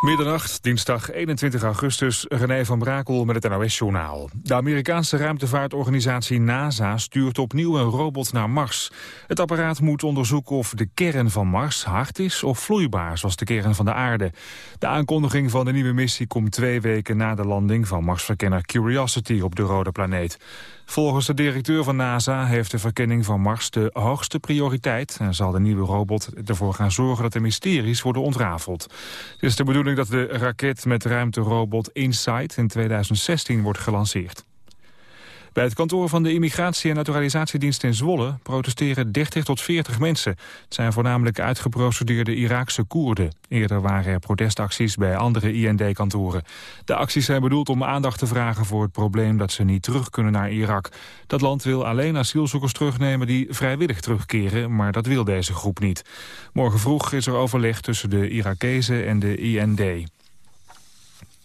Middernacht, dinsdag 21 augustus, René van Brakel met het NOS-journaal. De Amerikaanse ruimtevaartorganisatie NASA stuurt opnieuw een robot naar Mars. Het apparaat moet onderzoeken of de kern van Mars hard is of vloeibaar, zoals de kern van de aarde. De aankondiging van de nieuwe missie komt twee weken na de landing van Marsverkenner Curiosity op de rode planeet. Volgens de directeur van NASA heeft de verkenning van Mars de hoogste prioriteit... en zal de nieuwe robot ervoor gaan zorgen dat de mysteries worden ontrafeld. Het is de bedoeling dat de raket met ruimterobot InSight in 2016 wordt gelanceerd. Bij het kantoor van de Immigratie- en Naturalisatiedienst in Zwolle protesteren 30 tot 40 mensen. Het zijn voornamelijk uitgeprocedeerde Iraakse Koerden. Eerder waren er protestacties bij andere IND-kantoren. De acties zijn bedoeld om aandacht te vragen voor het probleem dat ze niet terug kunnen naar Irak. Dat land wil alleen asielzoekers terugnemen die vrijwillig terugkeren, maar dat wil deze groep niet. Morgen vroeg is er overleg tussen de Irakezen en de IND.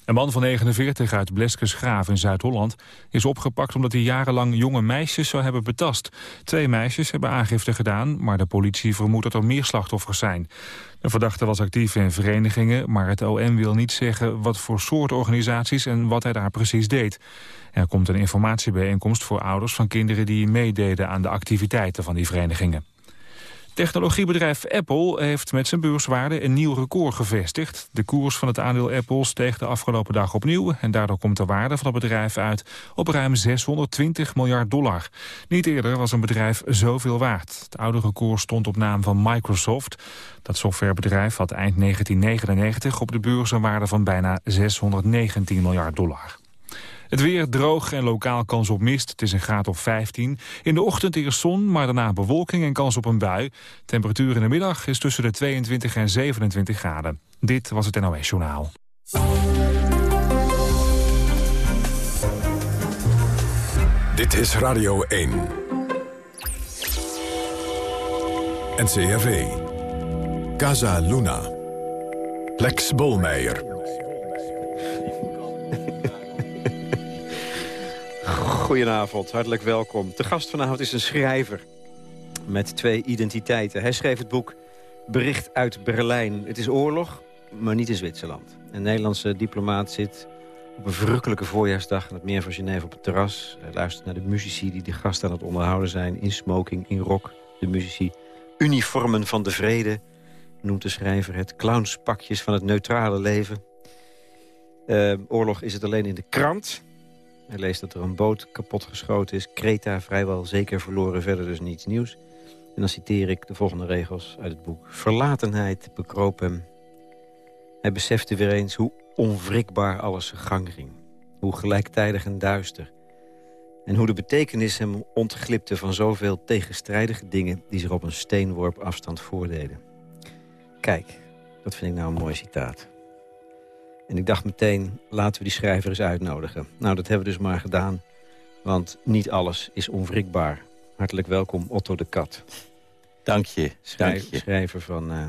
Een man van 49 uit Bleskesgraaf in Zuid-Holland is opgepakt omdat hij jarenlang jonge meisjes zou hebben betast. Twee meisjes hebben aangifte gedaan, maar de politie vermoedt dat er meer slachtoffers zijn. De verdachte was actief in verenigingen, maar het OM wil niet zeggen wat voor soort organisaties en wat hij daar precies deed. Er komt een informatiebijeenkomst voor ouders van kinderen die meededen aan de activiteiten van die verenigingen. Technologiebedrijf Apple heeft met zijn beurswaarde een nieuw record gevestigd. De koers van het aandeel Apple steeg de afgelopen dag opnieuw... en daardoor komt de waarde van het bedrijf uit op ruim 620 miljard dollar. Niet eerder was een bedrijf zoveel waard. Het oude record stond op naam van Microsoft. Dat softwarebedrijf had eind 1999 op de beurs een waarde van bijna 619 miljard dollar. Het weer droog en lokaal kans op mist. Het is een graad of 15. In de ochtend eerst zon, maar daarna bewolking en kans op een bui. Temperatuur in de middag is tussen de 22 en 27 graden. Dit was het NOS Journaal. Dit is Radio 1. NCRV. Casa Luna. Lex Bolmeijer. Goedenavond, hartelijk welkom. De gast vanavond is een schrijver met twee identiteiten. Hij schreef het boek Bericht uit Berlijn. Het is oorlog, maar niet in Zwitserland. Een Nederlandse diplomaat zit op een verrukkelijke voorjaarsdag... aan het meer van Genève op het terras. Hij luistert naar de muzici die de gast aan het onderhouden zijn... in smoking, in rock, de muzici. Uniformen van de vrede, noemt de schrijver het. Clownspakjes van het neutrale leven. Uh, oorlog is het alleen in de krant... Hij leest dat er een boot kapotgeschoten is. Kreta vrijwel zeker verloren, verder dus niets nieuws. En dan citeer ik de volgende regels uit het boek. Verlatenheid bekroop hem. Hij besefte weer eens hoe onwrikbaar alles zijn gang ging. Hoe gelijktijdig en duister. En hoe de betekenis hem ontglipte van zoveel tegenstrijdige dingen... die zich op een steenworp afstand voordeden. Kijk, dat vind ik nou een mooi citaat. En ik dacht meteen, laten we die schrijver eens uitnodigen. Nou, dat hebben we dus maar gedaan, want niet alles is onwrikbaar. Hartelijk welkom, Otto de Kat. Dank je. Schrijver van uh,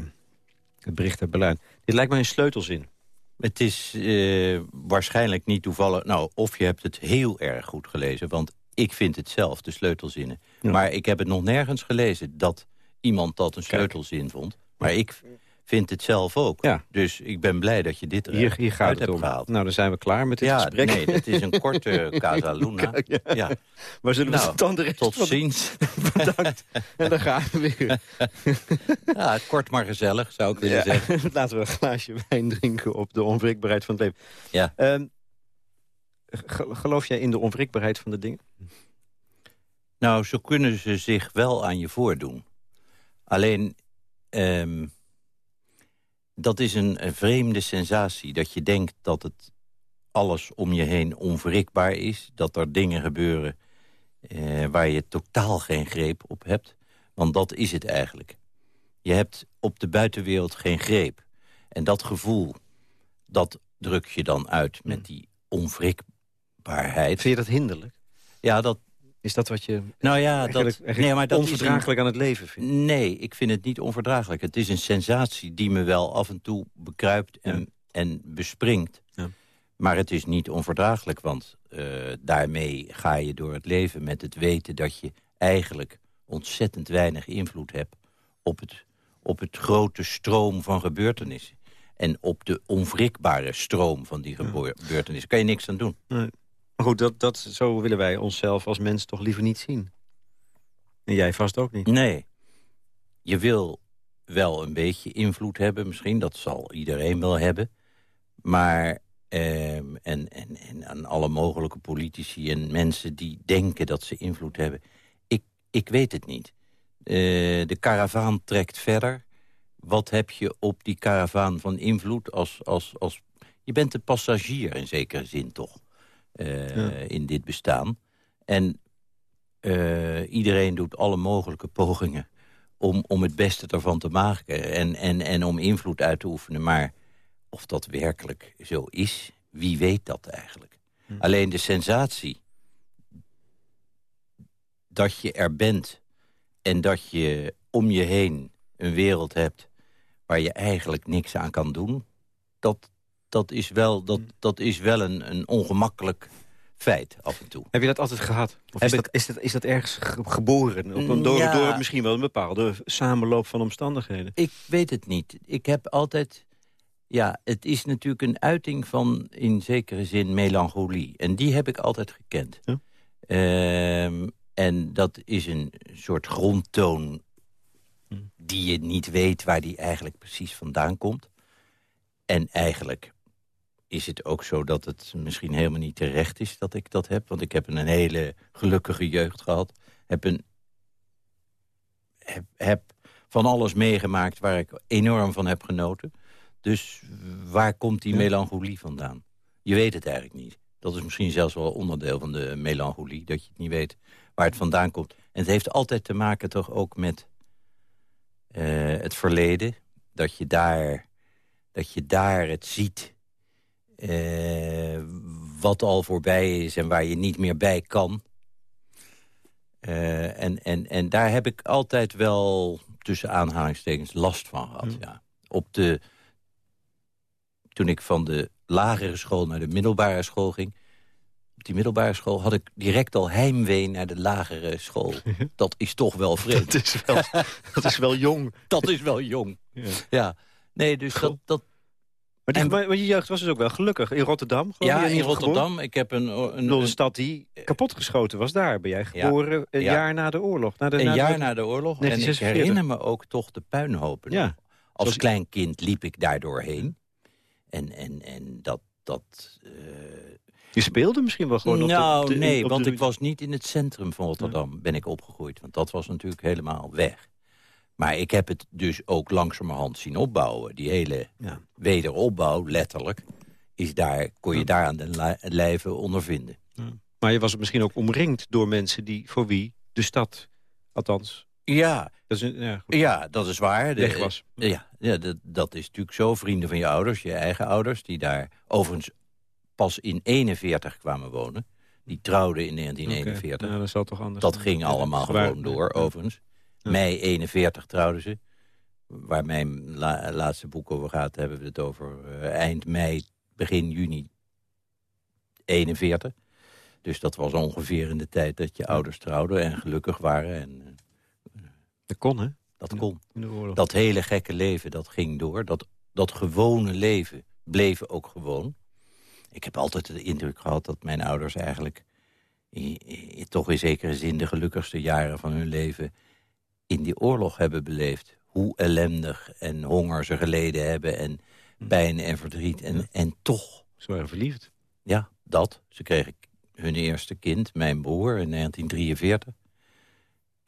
het bericht uit Berlijn. Dit lijkt mij een sleutelzin. Het is uh, waarschijnlijk niet toevallig... Nou, of je hebt het heel erg goed gelezen, want ik vind het zelf, de sleutelzinnen. Maar ik heb het nog nergens gelezen dat iemand dat een sleutelzin vond. Maar ik vindt het zelf ook. Ja. Dus ik ben blij dat je dit hier, hier gaat hebt gehaald. Nou, dan zijn we klaar met dit ja, gesprek. Nee, het is een korte Casa Luna. ja. Maar zullen we nou, dan de rest Tot ziens. Bedankt. en dan gaan we weer. ja, kort maar gezellig, zou ik willen zeggen. Laten we een glaasje wijn drinken op de onwrikbaarheid van het leven. Ja. Um, geloof jij in de onwrikbaarheid van de dingen? Nou, zo kunnen ze zich wel aan je voordoen. Alleen... Um, dat is een, vreemde sensatie. Dat je denkt dat het alles om je heen onverrikbaar is. Dat er dingen gebeuren eh, waar je totaal geen greep op hebt. Want dat is het eigenlijk. Je hebt op de buitenwereld geen greep. En dat gevoel, dat druk je dan uit met hmm. die onwrikbaarheid. Vind je dat hinderlijk? Ja, dat, is dat wat je nou ja, dat, nee, maar dat onverdraaglijk aan het leven vindt? Nee, ik vind het niet onverdraaglijk. Het is een sensatie die me wel af en toe bekruipt en, en bespringt. Ja. Maar het is niet onverdraaglijk, want uh, daarmee ga je door het leven... met het weten dat je eigenlijk ontzettend weinig invloed hebt... op het, op het grote stroom van gebeurtenissen. En op de onwrikbare stroom van die gebeurtenissen kan je niks aan doen. Nee. Goed, dat, dat, zo willen wij onszelf als mens toch liever niet zien. En jij vast ook niet. Nee. Je wil wel een beetje invloed hebben misschien. Dat zal iedereen wel hebben. Maar... Ehm, en, en, en aan alle mogelijke politici en mensen die denken dat ze invloed hebben. Ik, ik weet het niet. Uh, de karavaan trekt verder. Wat heb je op die karavaan van invloed als... als, als je bent de passagier in zekere zin toch. Uh, in dit bestaan. En uh, iedereen doet alle mogelijke pogingen om, om het beste ervan te maken en, en, en om invloed uit te oefenen. Maar of dat werkelijk zo is, wie weet dat eigenlijk? Hm. Alleen de sensatie dat je er bent en dat je om je heen een wereld hebt waar je eigenlijk niks aan kan doen... dat, dat is wel, dat, hm. dat is wel een, een ongemakkelijk feit af en toe. Heb je dat altijd gehad? Of is, dat, is, dat, is dat ergens geboren? Op een, door, door misschien wel een bepaalde samenloop van omstandigheden? Ik weet het niet. Ik heb altijd... Ja, het is natuurlijk een uiting van in zekere zin melancholie. En die heb ik altijd gekend. Ja? Ehm, en dat is een soort grondtoon hm. die je niet weet waar die eigenlijk precies vandaan komt. En eigenlijk is het ook zo dat het misschien helemaal niet terecht is dat ik dat heb. Want ik heb een hele gelukkige jeugd gehad. Heb, een, heb, heb van alles meegemaakt waar ik enorm van heb genoten. Dus waar komt die melancholie vandaan? Je weet het eigenlijk niet. Dat is misschien zelfs wel onderdeel van de melancholie. Dat je het niet weet waar het vandaan komt. En het heeft altijd te maken toch ook met uh, het verleden. Dat je daar, dat je daar het ziet uh, wat al voorbij is en waar je niet meer bij kan. Uh, en, en, en daar heb ik altijd wel tussen aanhalingstekens last van gehad. Hmm. Ja. Op de, toen ik van de lagere school naar de middelbare school ging... op die middelbare school had ik direct al heimwee naar de lagere school. Dat is toch wel vreemd. Dat is wel, dat is wel jong. dat is wel jong. Ja. ja. Nee, dus dat, dat, maar, die, maar, je jeugd was dus ook wel gelukkig. In Rotterdam? Ja, in Rotterdam. Ik heb een... een, een stad die kapotgeschoten was daar. Ben jij geboren een jaar na de oorlog? Na de, een jaar na de oorlog. En ik herinner me ook toch de puinhopen. Ja. Als klein kind liep ik daar doorheen. En, en, en dat... dat uh... Je speelde misschien wel gewoon nou, op de, nee, want ik was niet in het centrum van Rotterdam ben ik opgegroeid. Want dat was natuurlijk helemaal weg. Maar ik heb het dus ook langzamerhand zien opbouwen. Die hele ja. wederopbouw, letterlijk, is daar, kon je daar aan de lijve ondervinden. Ja. Maar je was misschien ook omringd door mensen die, voor wie de stad, althans... Ja, dat is, ja, ja, dat is waar. De, was. Ja, ja dat, dat is natuurlijk zo. Vrienden van je ouders, je eigen ouders... die daar overigens pas in 41 kwamen wonen. Die trouwden in 1941. Okay. dat, zal toch anders dat ging allemaal gewoon door, overigens. Mei 41 trouwden ze. Waar mijn laatste boek over gaat, hebben we het over uh, eind mei, begin juni 41. Dus dat was ongeveer in de tijd dat je ouders trouwden en gelukkig waren. En, uh, dat kon, hè? Dat kon. Dat hele gekke leven, dat ging door. Dat, dat gewone leven bleef ook gewoon. Ik heb altijd de indruk gehad dat mijn ouders eigenlijk... toch in zekere zin de gelukkigste jaren van hun leven in die oorlog hebben beleefd. Hoe ellendig en honger ze geleden hebben en hm. pijn en verdriet. En, en toch... Ze waren verliefd. Ja, dat. Ze kregen hun eerste kind, mijn broer, in 1943.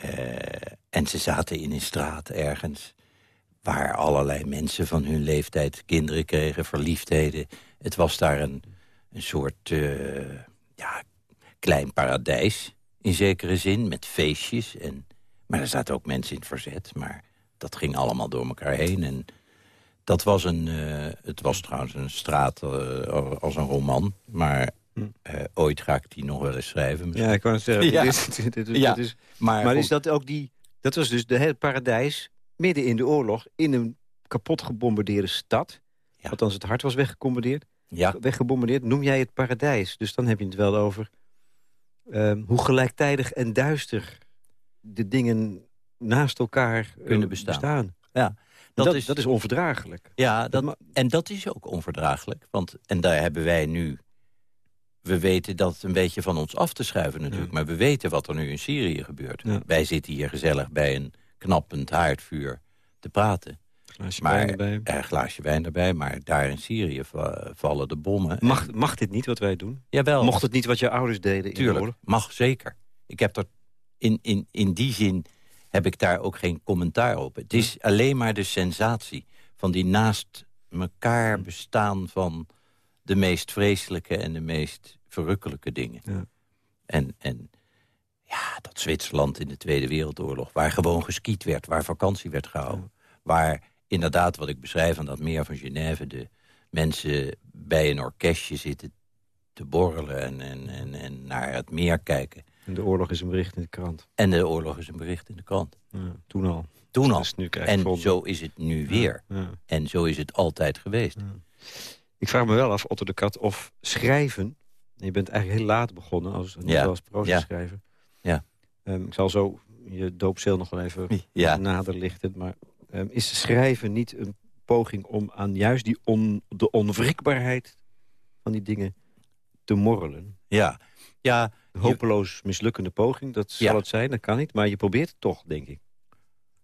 Uh, eh, en ze zaten in een straat ergens... waar allerlei mensen van hun leeftijd kinderen kregen, verliefdheden. Het was daar een, een soort uh, ja, klein paradijs, in zekere zin, met feestjes en maar er zaten ook mensen in het verzet. Maar dat ging allemaal door elkaar heen. En dat was een... Uh, het was trouwens een straat uh, als een roman. Maar uh, ooit ga ik die nog wel eens schrijven. Misschien. Ja, ik wou zeggen. Ja. Dit is, dit is, ja. is, maar, maar is dat ook die... Dat was dus de, het paradijs midden in de oorlog... in een kapot gebombardeerde stad. Ja. Althans, het hart was weggebombardeerd. Ja. Weggebombardeerd. Noem jij het paradijs. Dus dan heb je het wel over... Um, hoe gelijktijdig en duister de dingen naast elkaar kunnen bestaan. bestaan. Ja, Dat, is, dat is onverdraaglijk. ja, dat, en dat is ook onverdraaglijk. Want, en daar hebben wij nu... We weten dat een beetje van ons af te schuiven natuurlijk. Maar we weten wat er nu in Syrië gebeurt. Ja. Wij zitten hier gezellig bij een knappend haardvuur te praten. Glaasje Maar wijn erbij. er een glaasje wijn erbij. Maar daar in Syrië va- vallen de bommen. Mag, mag dit niet wat wij doen? Jawel. Mocht het niet wat je ouders deden in de Tuurlijk, oorlog? mag zeker. Ik heb er in, in, in die zin heb ik daar ook geen commentaar op. Het is alleen maar de sensatie van die naast elkaar bestaan van de meest vreselijke en de meest verrukkelijke dingen. Ja. En, en ja, dat Zwitserland in de Tweede Wereldoorlog, waar gewoon geskiet werd, waar vakantie werd gehouden, waar inderdaad, wat ik beschrijf aan dat meer van Genève, de mensen bij een orkestje zitten te borrelen en, en, en, en naar het meer kijken. En de oorlog is een bericht in de krant. En de oorlog is een bericht in de krant. Ja, toen al. Toen al. Dus En zo is het nu weer. Ja. En zo is het altijd geweest. Ik vraag me wel af, Otto de Kat, of schrijven... Je bent eigenlijk heel laat begonnen als, Ja. als proza-schrijver. Ja. Ehm, ik zal zo je doopzeel nog wel even nader lichten. Maar ehm, is schrijven niet een poging om aan juist die on, de onwrikbaarheid van die dingen te morrelen? Ja, ja hopeloos mislukkende poging, dat zal Ja. het zijn, dat kan niet. Maar je probeert het toch, denk ik.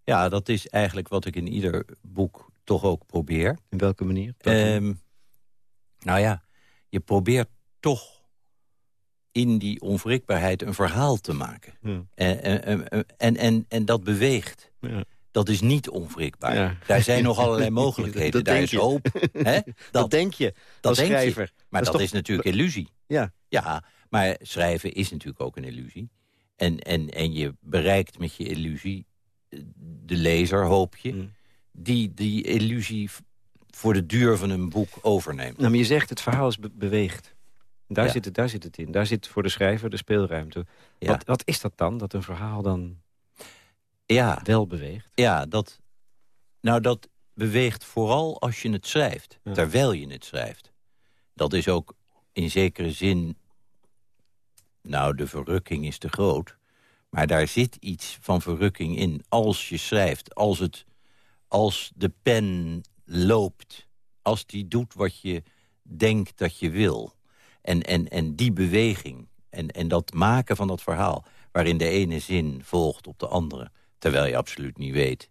ja, dat is eigenlijk wat ik in ieder boek toch ook probeer. In welke manier? Ehm, nou ja, je probeert toch in die onwrikbaarheid een verhaal te maken. Ja. En, en, en, en, en dat beweegt. Ja. Dat is niet onwrikbaar. Ja. Daar zijn nog allerlei mogelijkheden. Dat Daar is je. hoop. Hè? Dat, Dat denk je als denk je. schrijver. Maar is dat is, natuurlijk illusie. Ja. Ja, maar schrijven is natuurlijk ook een illusie. En, en, en je bereikt met je illusie eh, de lezer, hoop je... Mm. die die illusie voor de duur van een boek overneemt. Nou, maar je zegt het verhaal is be- beweegt. Daar, Ja. zit het, daar zit het in. Daar zit voor de schrijver de speelruimte. Ja. Wat, wat is dat dan, dat een verhaal dan Ja, wel beweegt? ja dat, nou, dat beweegt vooral als je het schrijft. Ja. Terwijl je het schrijft. Dat is ook in zekere zin... Nou, de verrukking is te groot. Maar daar zit iets van verrukking in als je schrijft. Als, het, als de pen loopt. Als die doet wat je denkt dat je wil. En, en, en die beweging. En, en dat maken van dat verhaal. Waarin de ene zin volgt op de andere. Terwijl je absoluut niet weet.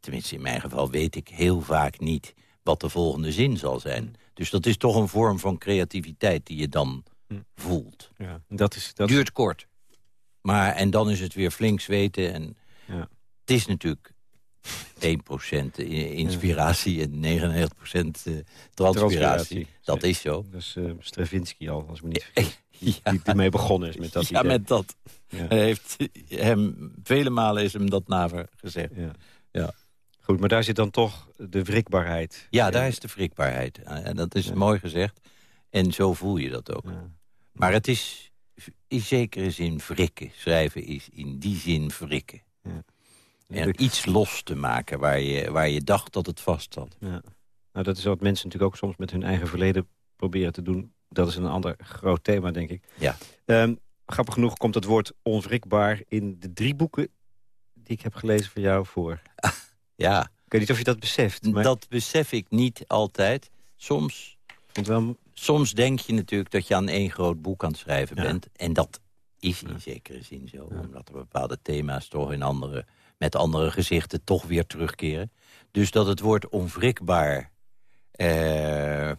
Tenminste, in mijn geval weet ik heel vaak niet wat de volgende zin zal zijn. Dus dat is toch een vorm van creativiteit die je dan Hm. voelt. Ja. Dat is, dat Duurt kort. Maar, en dan is het weer flink zweten. En Ja. het is natuurlijk 1% i- inspiratie en 99% eh, transpiratie. Transpiratie. Dat is zo. dat is eh, Stravinsky al, als me niet vergis. Ja, Die ermee begonnen is met dat ja idee. met dat. Ja. Hij heeft hem, vele malen is hem dat naver gezegd. Ja. Ja. Goed, maar daar zit dan toch de wrikbaarheid. Ja, daar is de wrikbaarheid. En dat is mooi gezegd. En zo voel je dat ook. Maar het is in zekere zin wrikken. Schrijven is in die zin wrikken. Ja. En iets los te maken waar je, waar je dacht dat het vast zat. Ja. Nou, dat is wat mensen natuurlijk ook soms met hun eigen verleden proberen te doen. Dat is een ander groot thema, denk ik. Ja. Ehm, grappig genoeg komt het woord onwrikbaar in de drie boeken... die ik heb gelezen van jou voor. Ja, Ik weet niet of je dat beseft. Maar dat besef ik niet altijd. Soms, wel... soms denk je natuurlijk dat je aan één groot boek aan het schrijven Ja. bent. En dat is in zekere zin zo. Omdat er bepaalde thema's toch in andere, met andere gezichten toch weer terugkeren. Dus dat het woord onwrikbaar eh,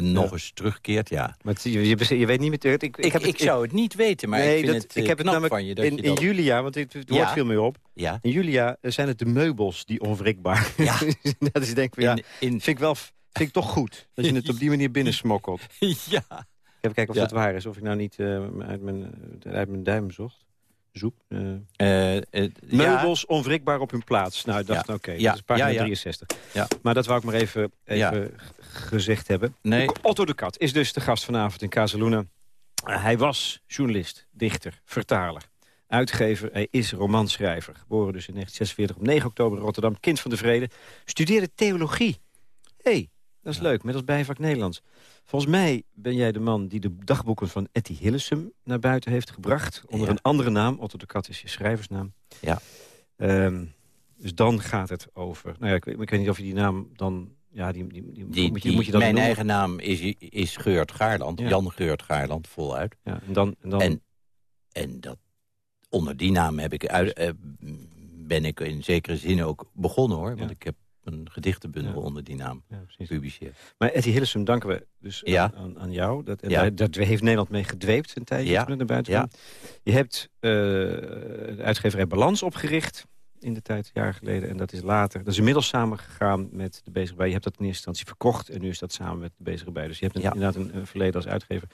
nog eens terugkeert, ja. Maar het- je, je, je weet niet meer... Ik, ik, Ik, heb ik, zou het niet weten, maar nee, ik vind dat, het, ik eh, heb het namelijk van je dat in, je in dat... Julia, want het, het Ja. woord viel meer op. Ja, In Julia eh, zijn het de meubels die onwrikbaar Ja. dat is denk ik, ja, in, in, vind ik wel vind ik toch goed. Dat je het op die manier binnensmokkelt. ja. Even kijken of dat waar is. Of ik nou niet eh, uit, mijn, uit mijn duim zocht. Zoek. eh, Eh, eh, ja, meubels onwrikbaar op hun plaats. Nou, ik dacht, Ja. oké, Ja. dat is pagina Ja, ja. 63. Ja. Maar dat wou ik maar even, even gezegd hebben. Nee. Otto de Kat is dus de gast vanavond in Casaluna. Uh, hij was journalist, dichter, vertaler, uitgever. Hij is romanschrijver. Geboren dus in 1946 op 9 oktober in Rotterdam. Kind van de vrede. Studeerde theologie. Hé, hey, dat is leuk. Met als bijvak Nederlands. Volgens mij ben jij de man die de dagboeken van Etty Hillesum naar buiten heeft gebracht. Onder Ja. een andere naam. Otto de Kat is je schrijversnaam. Ja. Ehm, Dus dan gaat het over... Nou ja, ik, ik weet niet of je die naam dan... Ja, die, die, die, Die, moet je, moet je dan mijn noemen. eigen naam is, is Geurt Gaarland. Ja. Jan Geurt Gaarland, voluit. Ja, en dan, en dan, En, en dat, onder die naam heb ik uit, eh, ben ik in zekere zin ook begonnen, hoor. Want ik heb een gedichtenbundel Ja. onder die naam ja, gepubliceerd. Maar Etty Hillesum danken we dus Ja. aan, aan, jou. Dat, en daar, dat heeft Nederland mee gedweept een tijdje Ja. naar buiten. Je hebt eh, de uitgeverij Balans opgericht in de tijd, jaar geleden. En dat is later, dat is inmiddels samengegaan met de Bezige Bij. Je hebt dat in eerste instantie verkocht en nu is dat samen met de Bezige Bij. Dus je hebt een, Ja. inderdaad een, een verleden als uitgever.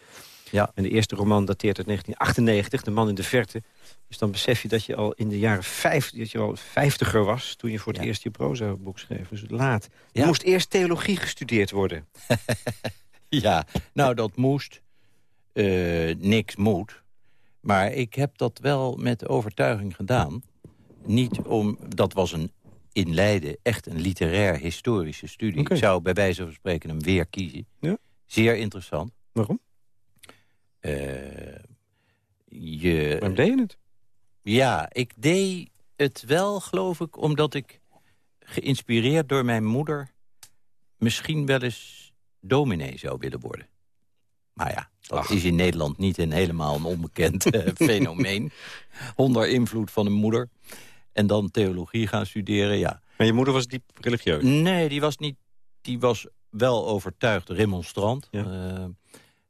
Ja. En de eerste roman dateert uit 1998, De Man in de Verte. Dus dan besef je dat je al in de jaren vijf, dat je al vijftiger was... toen je voor het Ja. eerst je proza-boek schreef. Dus laat. Er Ja. moest eerst theologie gestudeerd worden. Ja, nou, dat moest. Eh, niks moet. Maar ik heb dat wel met overtuiging gedaan. Niet om... Dat was een, in Leiden echt een literair-historische studie. Oké. Ik zou bij wijze van spreken hem weer kiezen. Ja. Zeer interessant. Waarom? Eh, je, Waarom deed je het? Ja, ik deed het wel, geloof ik, omdat ik geïnspireerd door mijn moeder... misschien wel eens dominee zou willen worden. Maar ja, dat Ach. is in Nederland niet een helemaal een onbekend eh, fenomeen. Onder invloed van een moeder. En dan theologie gaan studeren, ja. Maar je moeder was diep religieus. Nee, die was, niet, die was wel overtuigd remonstrant. Ja. Eh,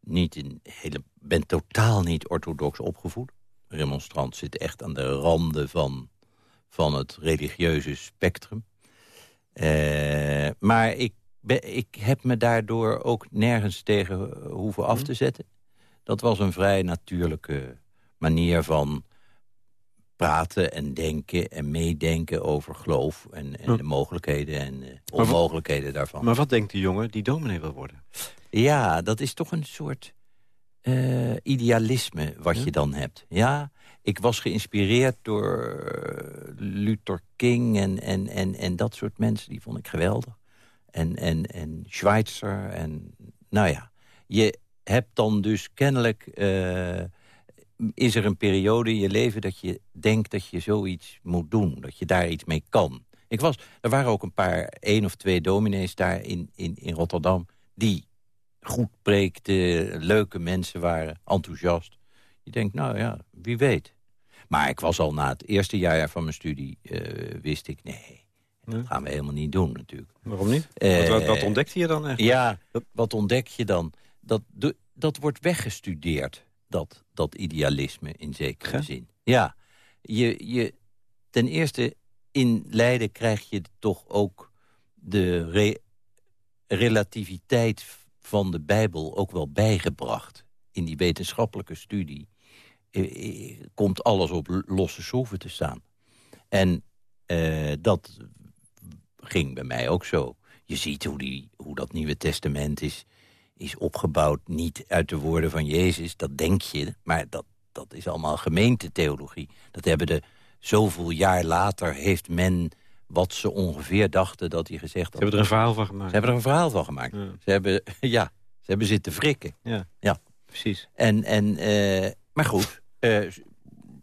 niet in hele, ben totaal niet orthodox opgevoed. Remonstrant zit echt aan de randen van, van het religieuze spectrum. Eh, maar ik, ben, ik heb me daardoor ook nergens tegen hoeven af te zetten. Dat was een vrij natuurlijke manier van praten en denken en meedenken over geloof... en, en Hm. de mogelijkheden en de wat- onmogelijkheden daarvan. Maar wat denkt die jongen die dominee wil worden? Ja, dat is toch een soort eh, idealisme wat Ja. je dan hebt. Ja, ik was geïnspireerd door eh, Luther King en, en, en, en dat soort mensen. Die vond ik geweldig. En, en, en Schweitzer. En, nou ja, je hebt dan dus kennelijk... eh, is er een periode in je leven dat je denkt dat je zoiets moet doen. Dat je daar iets mee kan. Ik was, er waren ook een paar, één of twee dominees daar in, in, in Rotterdam... die goed preekten, leuke mensen waren, enthousiast. Je denkt, nou ja, wie weet. Maar ik was al na het eerste jaar van mijn studie, eh, wist ik, nee, dat gaan we helemaal niet doen natuurlijk. Waarom niet? Eh, wat, wat, ontdekte je dan eigenlijk? Ja, wat ontdek je dan? Dat, dat wordt weggestudeerd, dat, dat idealisme in zekere zin. Ja, je, je, ten eerste in Leiden krijg je toch ook de re- relativiteit van de Bijbel ook wel bijgebracht. In die wetenschappelijke studie eh, eh, komt alles op losse schroeven te staan. En eh, dat ging bij mij ook zo. Je ziet hoe, die, hoe dat Nieuwe Testament is, is opgebouwd. Niet uit de woorden van Jezus, dat denk je. Maar dat, dat is allemaal gemeentetheologie. Dat hebben de zoveel jaar later heeft men wat ze ongeveer dachten dat hij gezegd had. Ze hebben er een verhaal van gemaakt. Ze hebben er een verhaal van gemaakt. Ja. Ze hebben, ja, ze hebben zitten frikken. Ja, Ja. precies. En, en, eh, maar goed, eh,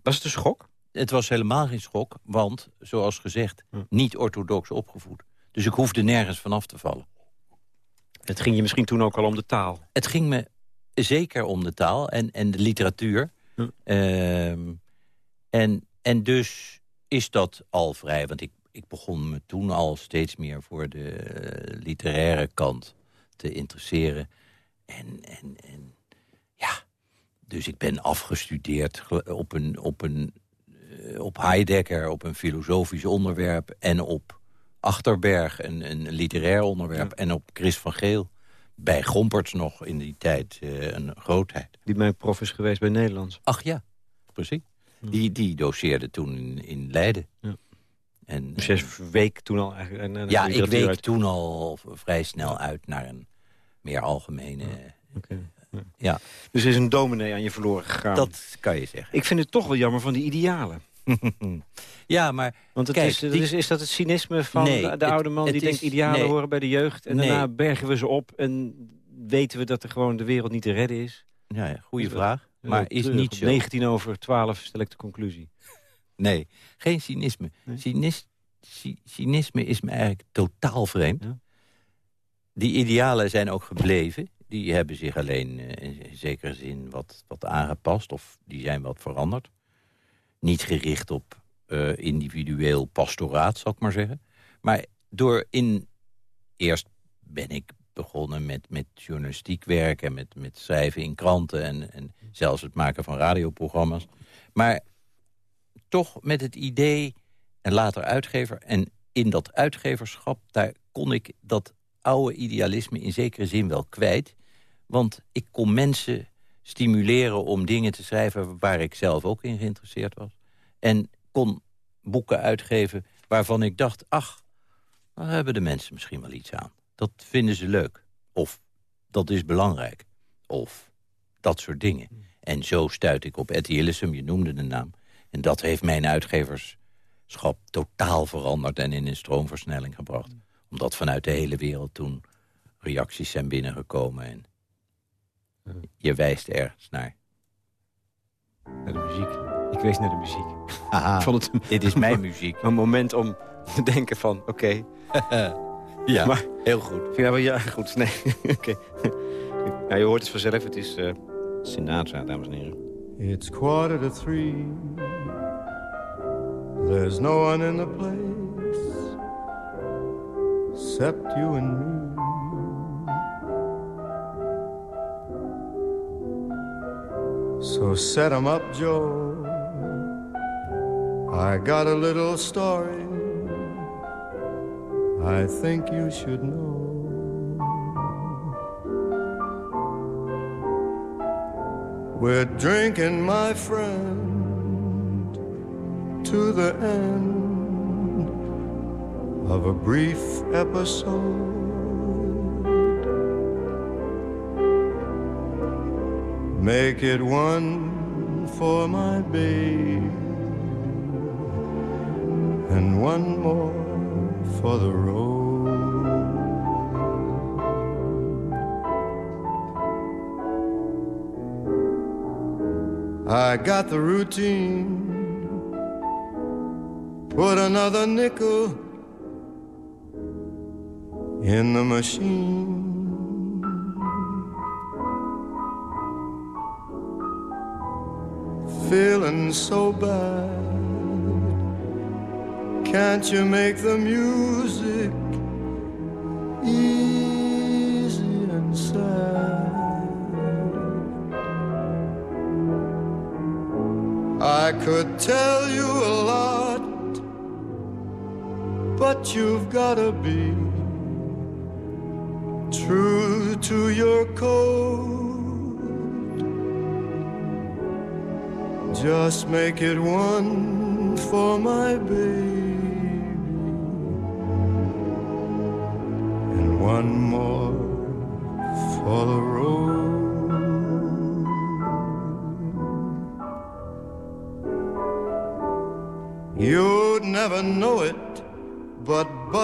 Was het een schok? het was helemaal geen schok. Want, zoals gezegd, niet orthodox opgevoed. Dus ik hoefde nergens vanaf te vallen. Het ging je misschien toen ook al om de taal. Het ging me zeker om de taal en, en de literatuur. Hm. Ehm, en, en dus is dat al vrij. Want ik, ik begon me toen al steeds meer voor de eh, literaire kant te interesseren. En, en, en ja, dus ik ben afgestudeerd op, een, op, een, eh, op Heidegger, op een filosofisch onderwerp... en op Achterberg, een, een literair onderwerp, en op Chris van Geel bij Gomperts nog in die tijd eh, een grootheid. Die mijn prof is geweest bij Nederlands. Ach ja, precies. Die, die doceerde toen in, in Leiden. Ja. En, Dus eh, jij week toen al eigenlijk... en- en- ja, ik week uit. toen al vrij snel uit naar een meer algemene... Oké, ja. Ja, Dus er is een dominee aan je verloren gegaan. dat kan je zeggen. Ik vind het toch wel jammer van die idealen. ja, maar Want het Kijk, is, die- is, is dat het cynisme van Nee, de, oude man die het denkt is- idealen nee. horen bij de jeugd. En Nee. daarna bergen we ze op en weten we dat er gewoon de wereld niet te redden is. ja, ja, goede vraag. Maar is niet zo. 19 over 12 stel ik de conclusie. Nee, geen cynisme. Nee? Cynis, cynisme is me eigenlijk totaal vreemd. Die idealen zijn ook gebleven. Die hebben zich alleen uh, in zekere zin wat, wat aangepast. Of die zijn wat veranderd. Niet gericht op uh, individueel pastoraat, zal ik maar zeggen. Maar door in... Eerst ben ik begonnen met, met journalistiek werken... met, met schrijven in kranten en, en zelfs het maken van radioprogramma's. Maar toch met het idee, en later uitgever... en in dat uitgeverschap, daar kon ik dat oude idealisme in zekere zin wel kwijt. Want ik kon mensen stimuleren om dingen te schrijven... waar ik zelf ook in geïnteresseerd was. En kon boeken uitgeven waarvan ik dacht... ach, daar hebben de mensen misschien wel iets aan. Dat vinden ze leuk. Of dat is belangrijk. Of dat soort dingen. En zo stuit ik op Etty Hillesum, je noemde de naam. En dat heeft mijn uitgeverschap totaal veranderd... en in een stroomversnelling gebracht. Omdat vanuit de hele wereld toen reacties zijn binnengekomen. En je wijst ergens naar. Naar de muziek. Ik wees naar de muziek. Haha, ik vond het dit is mijn muziek. Een moment om te denken van, oké... ja, maar, heel goed. Ja, maar ja, goed. Nee, oké. Ja, je hoort het vanzelf, het is uh, Sinatra, dames en heren. It's quarter to three There's no one in the place Except you and me. So set 'em up, Joe. I got a little story I think you should know. We're drinking, my friend, to the end of a brief episode. Make it one for my babe and one more for the road. I got the routine. Put another nickel in the machine. Feeling so bad can't you make the music easy and sad? I could tell you a lot, but you've gotta be true to your code. Just make it one for my baby. And one more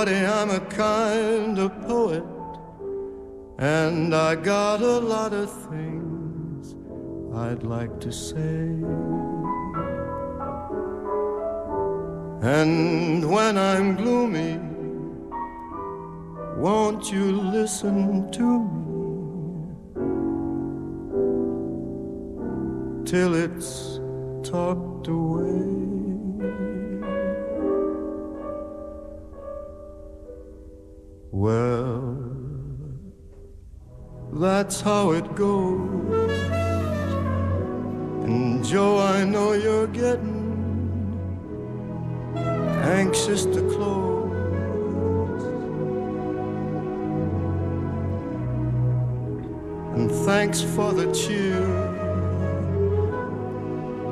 buddy, I'm a kind of poet, and I got a lot of things I'd like to say. And when I'm gloomy, won't you listen to me till it's talked away? Well, that's how it goes. And Joe, I know you're getting anxious to close. and thanks for the cheer.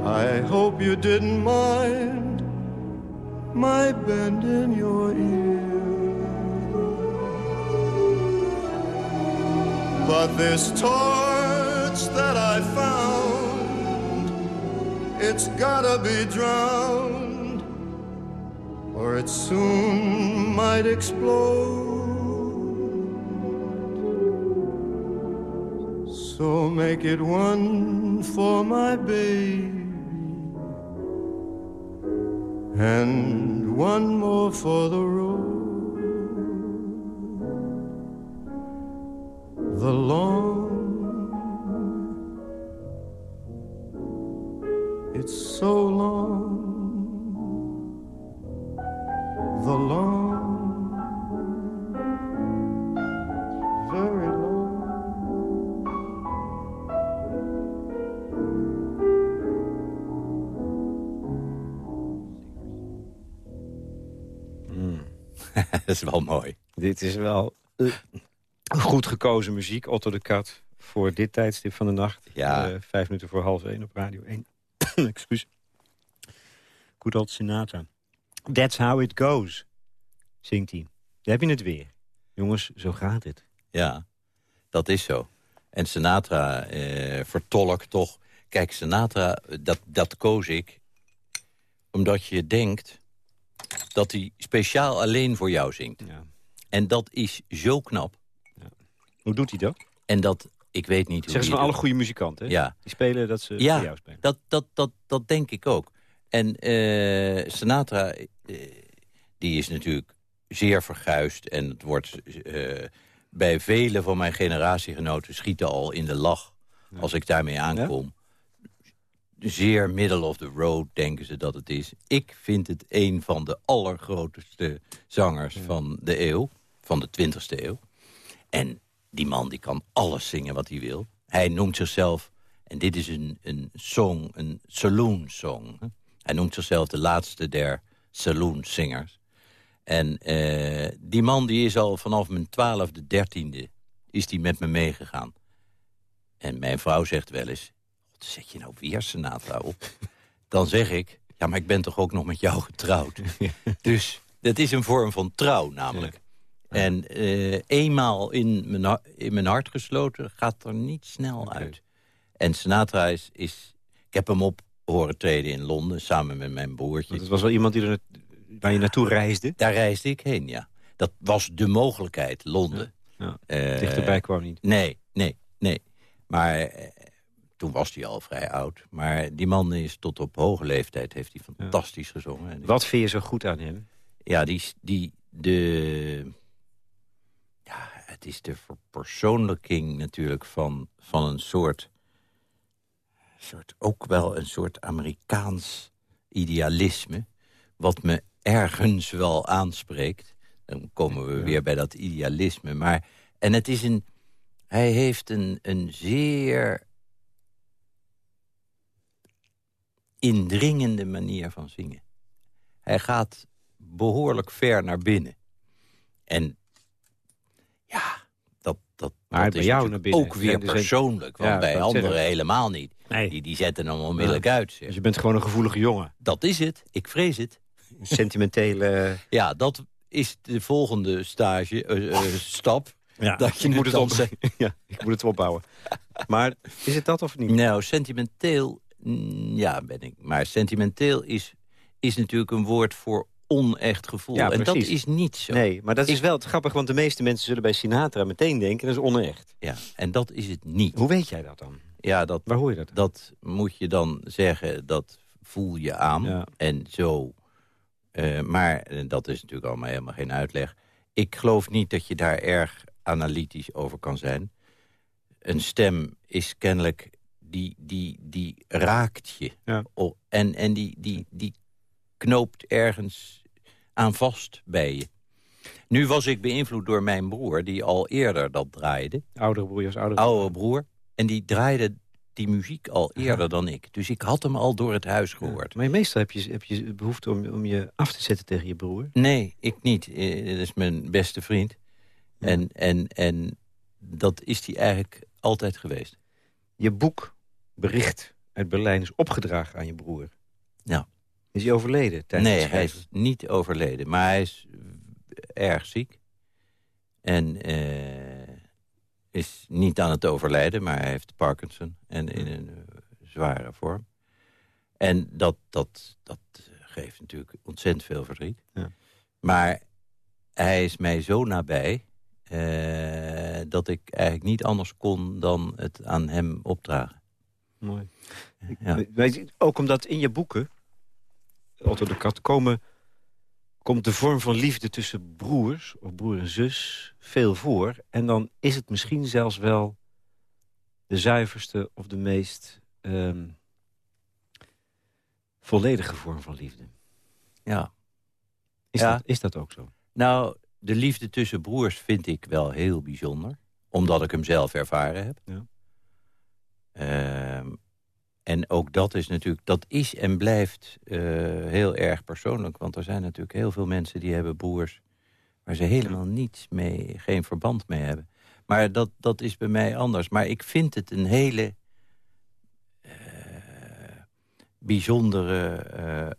I hope you didn't mind my bend in your ear. But this torch that I found, it's gotta be drowned, or it soon might explode. So make it one for my baby and one more for the road. The long, it's so long. The long, very long. dat is wel mooi. Dit is wel eh, goed gekozen muziek. Otto de Kat voor dit tijdstip van de nacht. Ja. Eh, vijf minuten voor half één op Radio 1. Excuus. Good old Sinatra. That's how it goes, zingt hij. Daar heb je het weer. Jongens, zo gaat het. Ja, dat is zo. En Sinatra eh, vertolkt toch... Kijk, Sinatra, dat, dat koos ik... omdat je denkt dat hij speciaal alleen voor jou zingt. Ja. En dat is zo knap. Hoe doet hij dat? En dat, ik weet niet hoe Zeggen ze van alle goede muzikanten. hè? Ja. Die spelen dat ze Ja. voor jou spelen. Dat, dat, dat, dat denk ik ook. En eh, Sinatra, eh, die is natuurlijk zeer verguisd. En het wordt eh, bij vele van mijn generatiegenoten schieten al in de lach. Als ik daarmee aankom. Zeer middle of the road denken ze dat het is. Ik vind het een van de allergrootste zangers van de eeuw. Van de 20e eeuw. En die man die kan alles zingen wat hij wil. Hij noemt zichzelf, en dit is een, een song, een saloon song. Hij noemt zichzelf de laatste der saloon singers. En eh, die man die is al vanaf mijn twaalfde, dertiende... is die met me meegegaan. En mijn vrouw zegt wel eens... "God, zet je nou weer Sinatra op? Dan zeg ik... ja, maar ik ben toch ook nog met jou getrouwd? dus dat is een vorm van trouw namelijk. En eh, eenmaal in mijn, in mijn hart gesloten gaat er niet snel uit. En Sinatra is, is... Ik heb hem op horen treden in Londen samen met mijn broertje. Want het was wel iemand die er, waar je naartoe reisde. Daar reisde ik heen, ja. Dat was de mogelijkheid, Londen. Ja. Eh, Dichterbij kwam niet. Nee, nee, nee. Maar eh, toen was hij al vrij oud. Maar die man is tot op hoge leeftijd heeft hij fantastisch gezongen. En Wat vind je zo goed aan hem? Ja, die, die, de... Het is de verpersoonlijking natuurlijk van, van een soort, soort... Ook wel een soort Amerikaans idealisme... wat me ergens wel aanspreekt. Dan komen we weer bij dat idealisme. Maar, en het is een... Hij heeft een, een zeer indringende manier van zingen. Hij gaat behoorlijk ver naar binnen. En ja, dat, dat, Maar dat bij is jou binnen. ook weer dus persoonlijk. Want Ja, bij anderen helemaal niet. Nee. Die, die zetten hem onmiddellijk uit. zeg. Dus je bent gewoon een gevoelige jongen. Dat is het. Ik vrees het. Sentimentele... Ja, dat is de volgende stage, eh, eh, stap. Ja, dat je ik moet het op... ja, ik moet het opbouwen. Maar is het dat of niet? Nou, sentimenteel, mm, ja, ben ik. Maar sentimenteel is, is natuurlijk een woord voor onecht gevoel. Ja, en dat is niet zo. Nee, maar dat is wel het grappig, want de meeste mensen zullen bij Sinatra meteen denken, dat is onecht. Ja, en dat is het niet. Hoe weet jij dat dan? Ja, dat, Waar hoor je dat? dat moet je dan zeggen, dat voel je aan. Ja. En zo. eh, maar eh, dat is natuurlijk allemaal helemaal geen uitleg. Ik geloof niet dat je daar erg analytisch over kan zijn. Een stem is kennelijk, die, die, die raakt je. Ja. En en die, die, die knoopt ergens aan vast bij je. Nu was ik beïnvloed door mijn broer, die al eerder dat draaide Oudere broers, oudere oude broer. En die draaide die muziek al eerder dan ik. Dus ik had hem al door het huis gehoord. Maar meestal heb je, heb je behoefte om, om je af te zetten tegen je broer. Nee, ik niet. Eh, Dat is mijn beste vriend. En, en, en dat is hij eigenlijk altijd geweest. Je boek, Bericht uit Berlijn, is opgedragen aan je broer. Ja. Is hij overleden tijdens Nee, hij is niet overleden. Maar hij is eh, erg ziek. En eh, is niet aan het overlijden, maar hij heeft Parkinson. En in een eh, zware vorm. En dat, dat, dat geeft natuurlijk ontzettend veel verdriet. Ja. Maar hij is mij zo nabij... dat ik eigenlijk niet anders kon dan het aan hem opdragen. Mooi. Ja. Weet je, Ook omdat in je boeken, Otto de Kat, komen komt de vorm van liefde tussen broers, of broer en zus, veel voor. En dan is het misschien zelfs wel de zuiverste of de meest ehm, volledige vorm van liefde. Ja. Is, Ja. Dat, is dat ook zo? Nou, de liefde tussen broers vind ik wel heel bijzonder. Omdat ik hem zelf ervaren heb. Ja. Ehm, en ook dat is natuurlijk, dat is en blijft eh, heel erg persoonlijk. Want er zijn natuurlijk heel veel mensen die hebben broers... waar ze helemaal niets mee, geen verband mee hebben. Maar dat, dat is bij mij anders. Maar ik vind het een hele eh, bijzondere eh,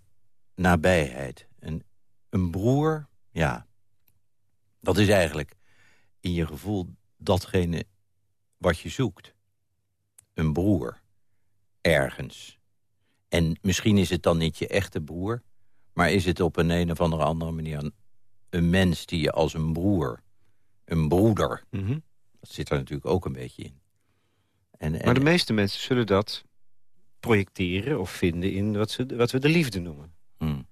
nabijheid. Een, een broer, ja, dat is eigenlijk in je gevoel datgene wat je zoekt. Een broer. Ergens. En misschien is het dan niet je echte broer... maar is het op een een of andere andere manier... een, een mens die je als een broer, een broeder... dat zit er natuurlijk ook een beetje in. En, en, Maar de meeste mensen zullen dat projecteren of vinden in wat, ze, wat we de liefde noemen. Hmm.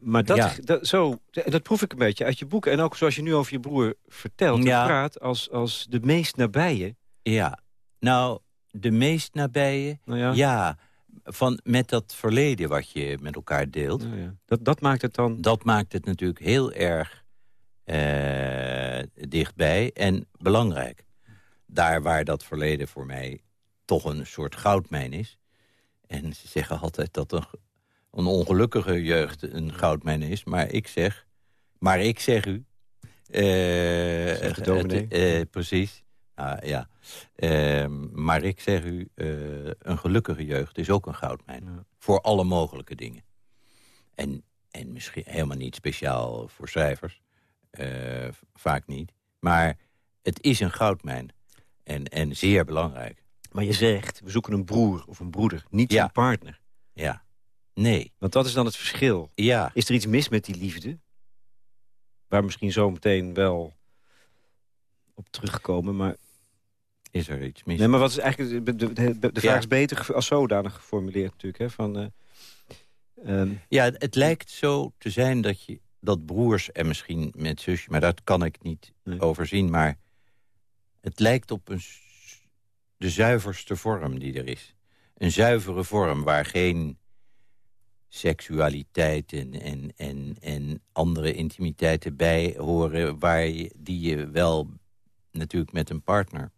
Maar dat, Ja. dat, zo, dat proef ik een beetje uit je boek. En ook zoals je nu over je broer vertelt en Ja. praat... Als, als de meest nabije. Ja, nou, de meest nabije... Nou ja, Ja, van, met dat verleden wat je met elkaar deelt... nou ja. Dat, dat maakt het dan... dat maakt het natuurlijk heel erg eh, dichtbij en belangrijk. Daar waar dat verleden voor mij toch een soort goudmijn is. En ze zeggen altijd dat een, een ongelukkige jeugd een goudmijn is. Maar ik zeg, maar ik zeg u... dominee. het, eh, precies. Ah, ja. Ehm, maar ik zeg u, eh, een gelukkige jeugd is ook een goudmijn. Ja. Voor alle mogelijke dingen. En, en misschien helemaal niet speciaal voor schrijvers. Eh, vaak niet. Maar het is een goudmijn. En, en zeer belangrijk. Maar je zegt, we zoeken een broer of een broeder, niet Ja. een partner. Ja. Nee. Want dat is dan het verschil. Ja. Is er iets mis met die liefde? Waar misschien zo meteen wel op terugkomen. Maar, Is er iets mis? nee, maar wat is eigenlijk... De, de, de, de vraag is beter als zodanig geformuleerd natuurlijk. Hè, van, eh, ehm, Ja, het, lijkt zo te zijn dat, je, dat broers en misschien met zusje... maar dat kan ik niet Nee. overzien. Maar het lijkt op een, de zuiverste vorm die er is. Een zuivere vorm waar geen seksualiteit en, en, en, en andere intimiteiten bij horen... Waar je, die je wel natuurlijk met een partner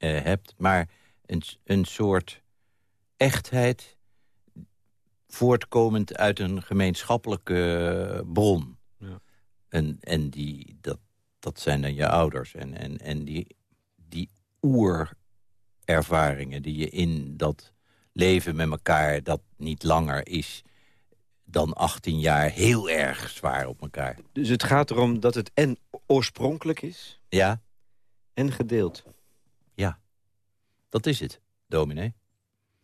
Eh, hebt. Maar een, een soort echtheid voortkomend uit een gemeenschappelijke bron. Ja. En, en die, dat, dat zijn dan je ouders. En, en, en die, die oerervaringen die je in dat leven met elkaar... dat niet langer is dan 18 jaar heel erg zwaar op elkaar. dus het gaat erom dat het en oorspronkelijk is... Ja, en gedeeld. Dat is het, dominee.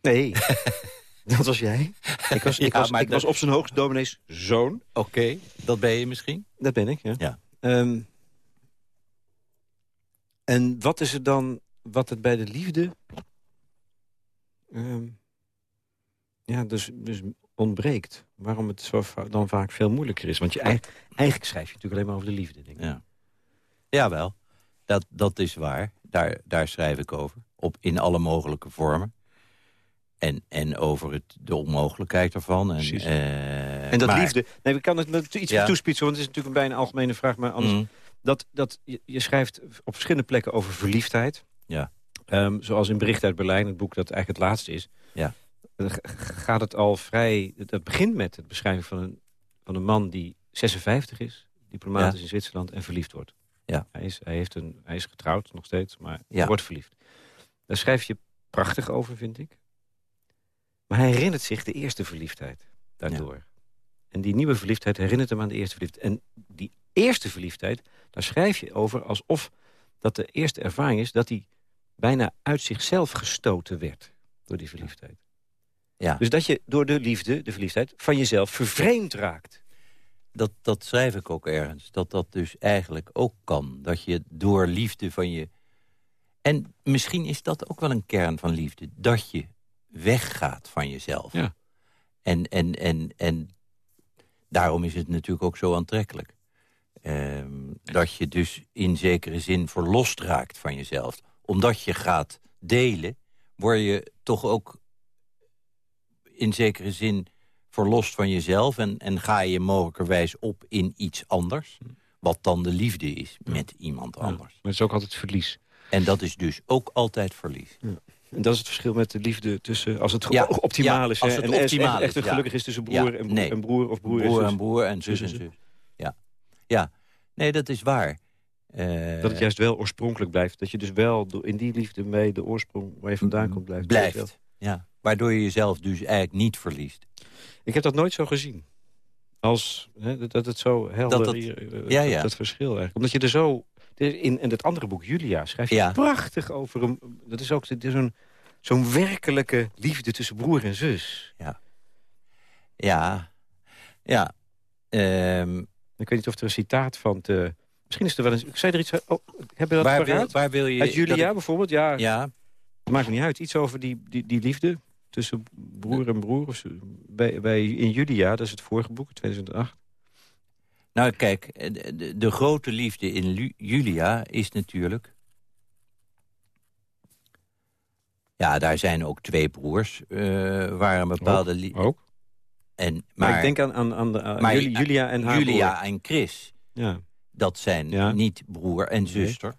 Nee, dat was jij. Ik was, ik was, ik was op zijn hoogst dominees zoon. Oké, dat ben je misschien? Dat ben ik, ja. Ja. Ehm, en wat is er dan, wat het bij de liefde... ehm, ja, dus, dus ontbreekt. Waarom het zo va- dan vaak veel moeilijker is. Want je, eigen- eigenlijk schrijf je natuurlijk alleen maar over de liefde, denk ik. Ja. Jawel, dat, dat is waar. Daar, daar schrijf ik over. Op, in alle mogelijke vormen. En, en over het, de onmogelijkheid ervan. En, eh, En dat maar- liefde... Nee, we kan het iets Ja. toespitsen, want het is natuurlijk een bijna algemene vraag. Maar anders, Mm, dat, dat, je, je schrijft op verschillende plekken over verliefdheid. Ja. Ehm, zoals in Bericht uit Berlijn, het boek dat eigenlijk het laatste is. Ja. Dan g- gaat het al vrij... Dat begint met het beschrijving van een, van een man die 56 is. Diplomaat Ja. is in Zwitserland en verliefd wordt. Ja. Hij, is, hij, heeft een, hij is getrouwd nog steeds, maar Ja. wordt verliefd. Daar schrijf je prachtig over, vind ik. Maar hij herinnert zich de eerste verliefdheid daardoor. En die nieuwe verliefdheid herinnert hem aan de eerste verliefdheid. En die eerste verliefdheid, daar schrijf je over alsof dat de eerste ervaring is... dat hij bijna uit zichzelf gestoten werd door die verliefdheid. Ja. Dus dat je door de liefde, de verliefdheid, van jezelf vervreemd raakt. dat, dat schrijf ik ook ergens. Dat dat dus eigenlijk ook kan. Dat je door liefde van je... En misschien is dat ook wel een kern van liefde. Dat je weggaat van jezelf. Ja. En, en, en, en daarom is het natuurlijk ook zo aantrekkelijk. Ehm, dat je dus in zekere zin verlost raakt van jezelf. Omdat je gaat delen, word je toch ook in zekere zin verlost van jezelf... en, en ga je mogelijkerwijs op in iets anders... wat dan de liefde is met iemand anders. maar het is ook altijd verlies. En dat is dus ook altijd verlies. Ja. En dat is het verschil met de liefde tussen... als het ja, optimaal is. Als het en optimaal echt, echt, gelukkig is tussen broer, en, broer en broer of broer, broer en, en broer en zus en zus. Ja. ja, nee, dat is waar. Uh, dat het juist wel oorspronkelijk blijft. Dat je dus wel in die liefde mee de oorsprong waar je vandaan komt blijft. Blijft, ja. Waardoor je jezelf dus eigenlijk niet verliest. Ik heb dat nooit zo gezien. Als hè, dat het zo helder dat, hier, ja, ja. Dat, verschil eigenlijk. Omdat je er zo... In, in het andere boek, Julia, schrijf je ja. prachtig over... Een, dat is ook zo'n zo'n werkelijke liefde tussen broer en zus. Ja. Ja. Ja. Um, ik weet niet of er een citaat van te... Misschien is er wel eens... Ik zei er iets... Oh, hebben we dat waar wil, waar wil je... Uit Julia bijvoorbeeld, ja. Ja. Maakt niet uit. Iets over die, die, die liefde tussen broer en broer. Of bij, bij, in Julia, dat is het vorige boek, 2008. Nou, kijk, de, de grote liefde in Julia is natuurlijk... Ja, daar zijn ook twee broers uh, waar een bepaalde... Ook? ook? En, maar, maar, ik denk aan, aan, aan, de, aan Julia en haar Julia en Chris. Ja. Dat zijn ja. niet broer en zuster.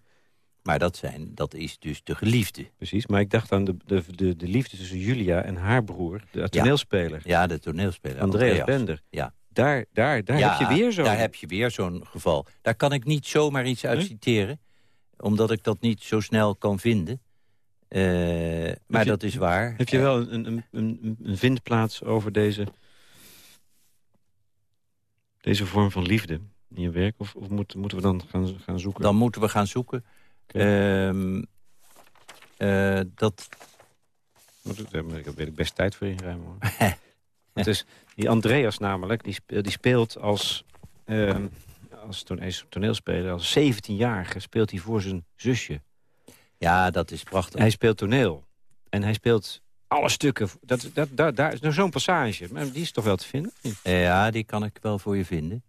Maar dat, zijn, dat is dus de geliefde. Precies, maar ik dacht aan de, de, de, de liefde tussen Julia en haar broer, de toneelspeler. Ja, de toneelspeler. Andreas, Bender. Ja. Daar, daar, daar heb je weer zo'n... daar heb je weer zo'n geval. Daar kan ik niet zomaar iets uit citeren. Omdat ik dat niet zo snel kan vinden. Uh, maar dat is waar. Heb je wel een, een, een, een vindplaats over deze, deze vorm van liefde in je werk? Of, of moet, moeten we dan gaan, gaan zoeken? Dan moeten we gaan zoeken. Um, uh, dat... Daar wil ik best tijd voor inruimen. Hoor. het is, die Andreas namelijk, die, die speelt als, uh, als toneelspeler, als 17-jarige speelt hij voor zijn zusje. Ja, dat is prachtig. Hij speelt toneel. En hij speelt alle stukken. Dat, dat, dat, daar is nog zo'n passage. Maar die is toch wel te vinden? Ja, die kan ik wel voor je vinden.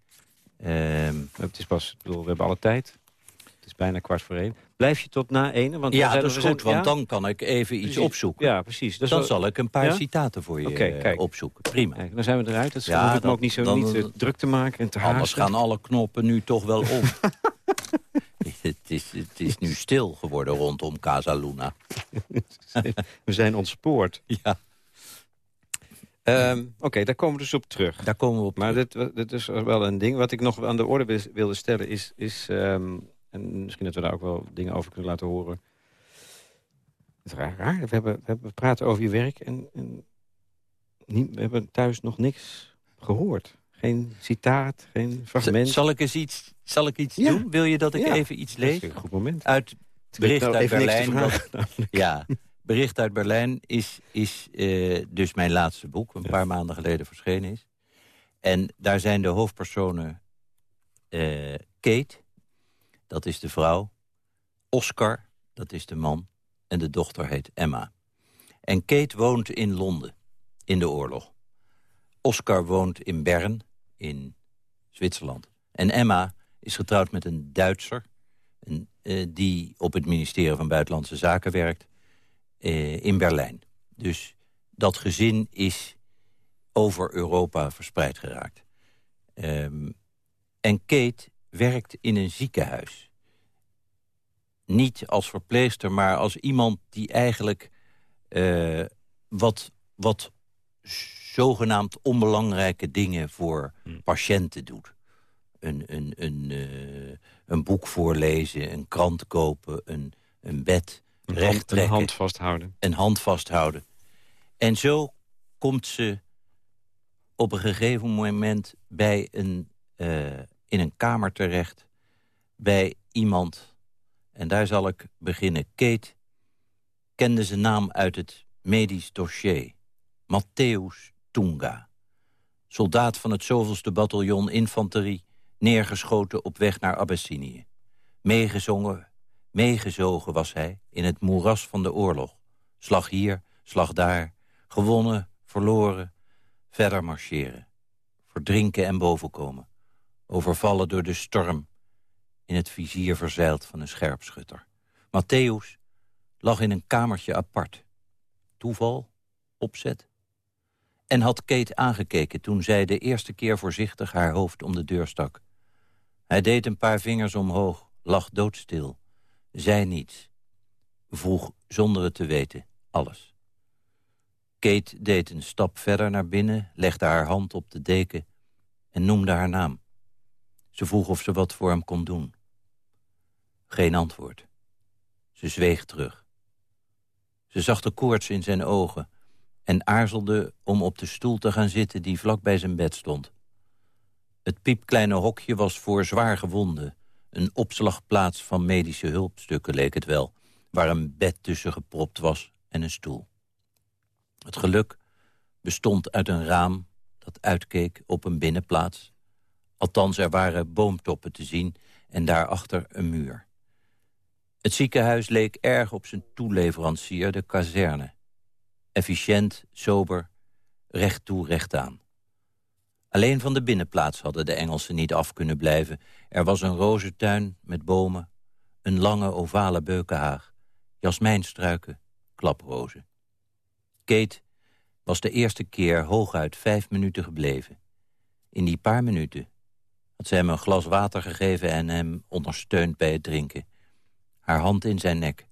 Um, het is pas, ik bedoel, we hebben alle tijd. Het is bijna kwart voor één. Blijf je tot na één? Want ja, dat is goed, want dan kan ik even iets opzoeken. Ja, precies. Dus dan zal ik een paar citaten voor je eh, opzoeken. Prima. Kijk, dan zijn we eruit. Dat ja, het ook niet zo niet, uh, druk te maken en te Anders gaan alle knoppen nu toch wel om. het, is, het is nu stil geworden rondom Casa Luna. we zijn ontspoord. Ja. Um, Oké, daar komen we dus op terug. Daar komen we op Maar dit, dit, is wel een ding. Wat ik nog aan de orde wilde stellen is... is um, en misschien dat we daar ook wel dingen over kunnen laten horen. Het is raar, raar. We, hebben, we, hebben, praten over je werk en, en niet, we hebben thuis nog niks gehoord. Geen citaat, geen fragment. Zal ik eens iets, zal ik iets doen? Wil je dat ik even iets lees? een goed moment. Uit bericht nou uit Berlijn. ja, bericht uit Berlijn is, is uh, dus mijn laatste boek. Een paar maanden geleden verschenen is. En daar zijn de hoofdpersonen uh, Kate, dat is de vrouw. Oscar, dat is de man. En de dochter heet Emma. En Kate woont in Londen, in de oorlog. Oscar woont in Bern, in Zwitserland. En Emma is getrouwd met een Duitser... Uh, die op het ministerie van Buitenlandse Zaken werkt... Uh, in Berlijn. Dus dat gezin is over Europa verspreid geraakt. Um, en Kate werkt in een ziekenhuis. Niet als verpleegster, maar als iemand die eigenlijk... Uh, wat, wat zogenaamd onbelangrijke dingen voor hmm. patiënten doet. Een, een, een, uh, een boek voorlezen, een krant kopen, een, een bed een recht trekken. Een hand vasthouden. Een hand vasthouden. En zo komt ze op een gegeven moment bij een, uh, in een kamer terecht... bij iemand, en daar zal ik beginnen. Kate kende zijn naam uit het medisch dossier. Matthäus Tunga. Soldaat van het zoveelste bataljon infanterie... neergeschoten op weg naar Abyssinië. Meegezongen, meegezogen was hij in het moeras van de oorlog. Slag hier, slag daar, gewonnen, verloren, verder marcheren. verdrinken en bovenkomen. Overvallen door de storm, in het vizier verzeild van een scherpschutter. Matthäus lag in een kamertje apart. Toeval, opzet. En had Kate aangekeken toen zij de eerste keer voorzichtig haar hoofd om de deur stak. Hij deed een paar vingers omhoog, lag doodstil, zei niets. Vroeg, zonder het te weten, alles. Kate deed een stap verder naar binnen, legde haar hand op de deken en noemde haar naam. Ze vroeg of ze wat voor hem kon doen. Geen antwoord. Ze zweeg terug. Ze zag de koorts in zijn ogen en aarzelde om op de stoel te gaan zitten die vlak bij zijn bed stond. Het piepkleine hokje was voor zwaar gewonden. Een opslagplaats van medische hulpstukken leek het wel... waar een bed tussen gepropt was en een stoel. Het geluk bestond uit een raam dat uitkeek op een binnenplaats. Althans, er waren boomtoppen te zien en daarachter een muur. Het ziekenhuis leek erg op zijn toeleverancier, de kazerne. Efficiënt, sober, recht toe, recht aan. Alleen van de binnenplaats hadden de Engelsen niet af kunnen blijven. Er was een rozentuin met bomen, een lange ovale beukenhaag, jasmijnstruiken, klaprozen. Kate was de eerste keer hooguit vijf minuten gebleven. In die paar minuten had ze hem een glas water gegeven en hem ondersteund bij het drinken. Haar hand in zijn nek,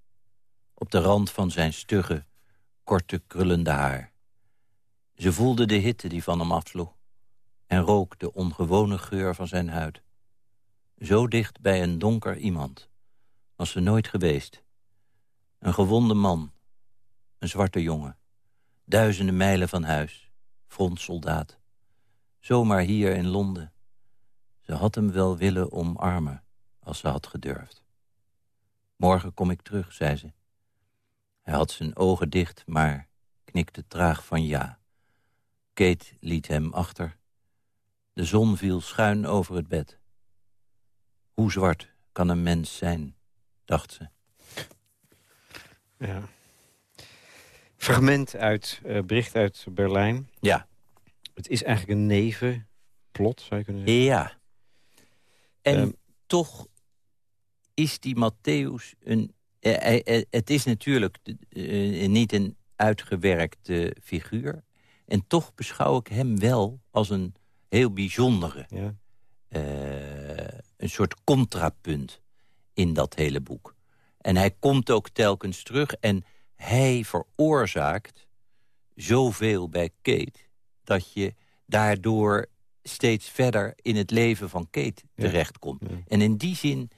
op de rand van zijn stugge, korte, krullende haar. Ze voelde de hitte die van hem afsloeg en rook de ongewone geur van zijn huid. Zo dicht bij een donker iemand was ze nooit geweest. Een gewonde man, een zwarte jongen, duizenden mijlen van huis, frontsoldaat. Zomaar hier in Londen. Ze had hem wel willen omarmen als ze had gedurfd. Morgen kom ik terug, zei ze. Hij had zijn ogen dicht, maar knikte traag van ja. Kate liet hem achter de zon viel schuin over het bed. Hoe zwart kan een mens zijn, dacht ze. Ja. Fragment uit, uh, bericht uit Berlijn. Ja. Het is eigenlijk een nevenplot, zou je kunnen zeggen. Ja. En um, toch is die Matthäus een... Uh, uh, het is natuurlijk niet een uitgewerkte figuur. En toch beschouw ik hem wel als een heel bijzondere. Ja. Een soort contrapunt in dat hele boek. En hij komt ook telkens terug en hij veroorzaakt zoveel bij Kate... dat je daardoor steeds verder in het leven van Kate terechtkomt. Ja. En in die zin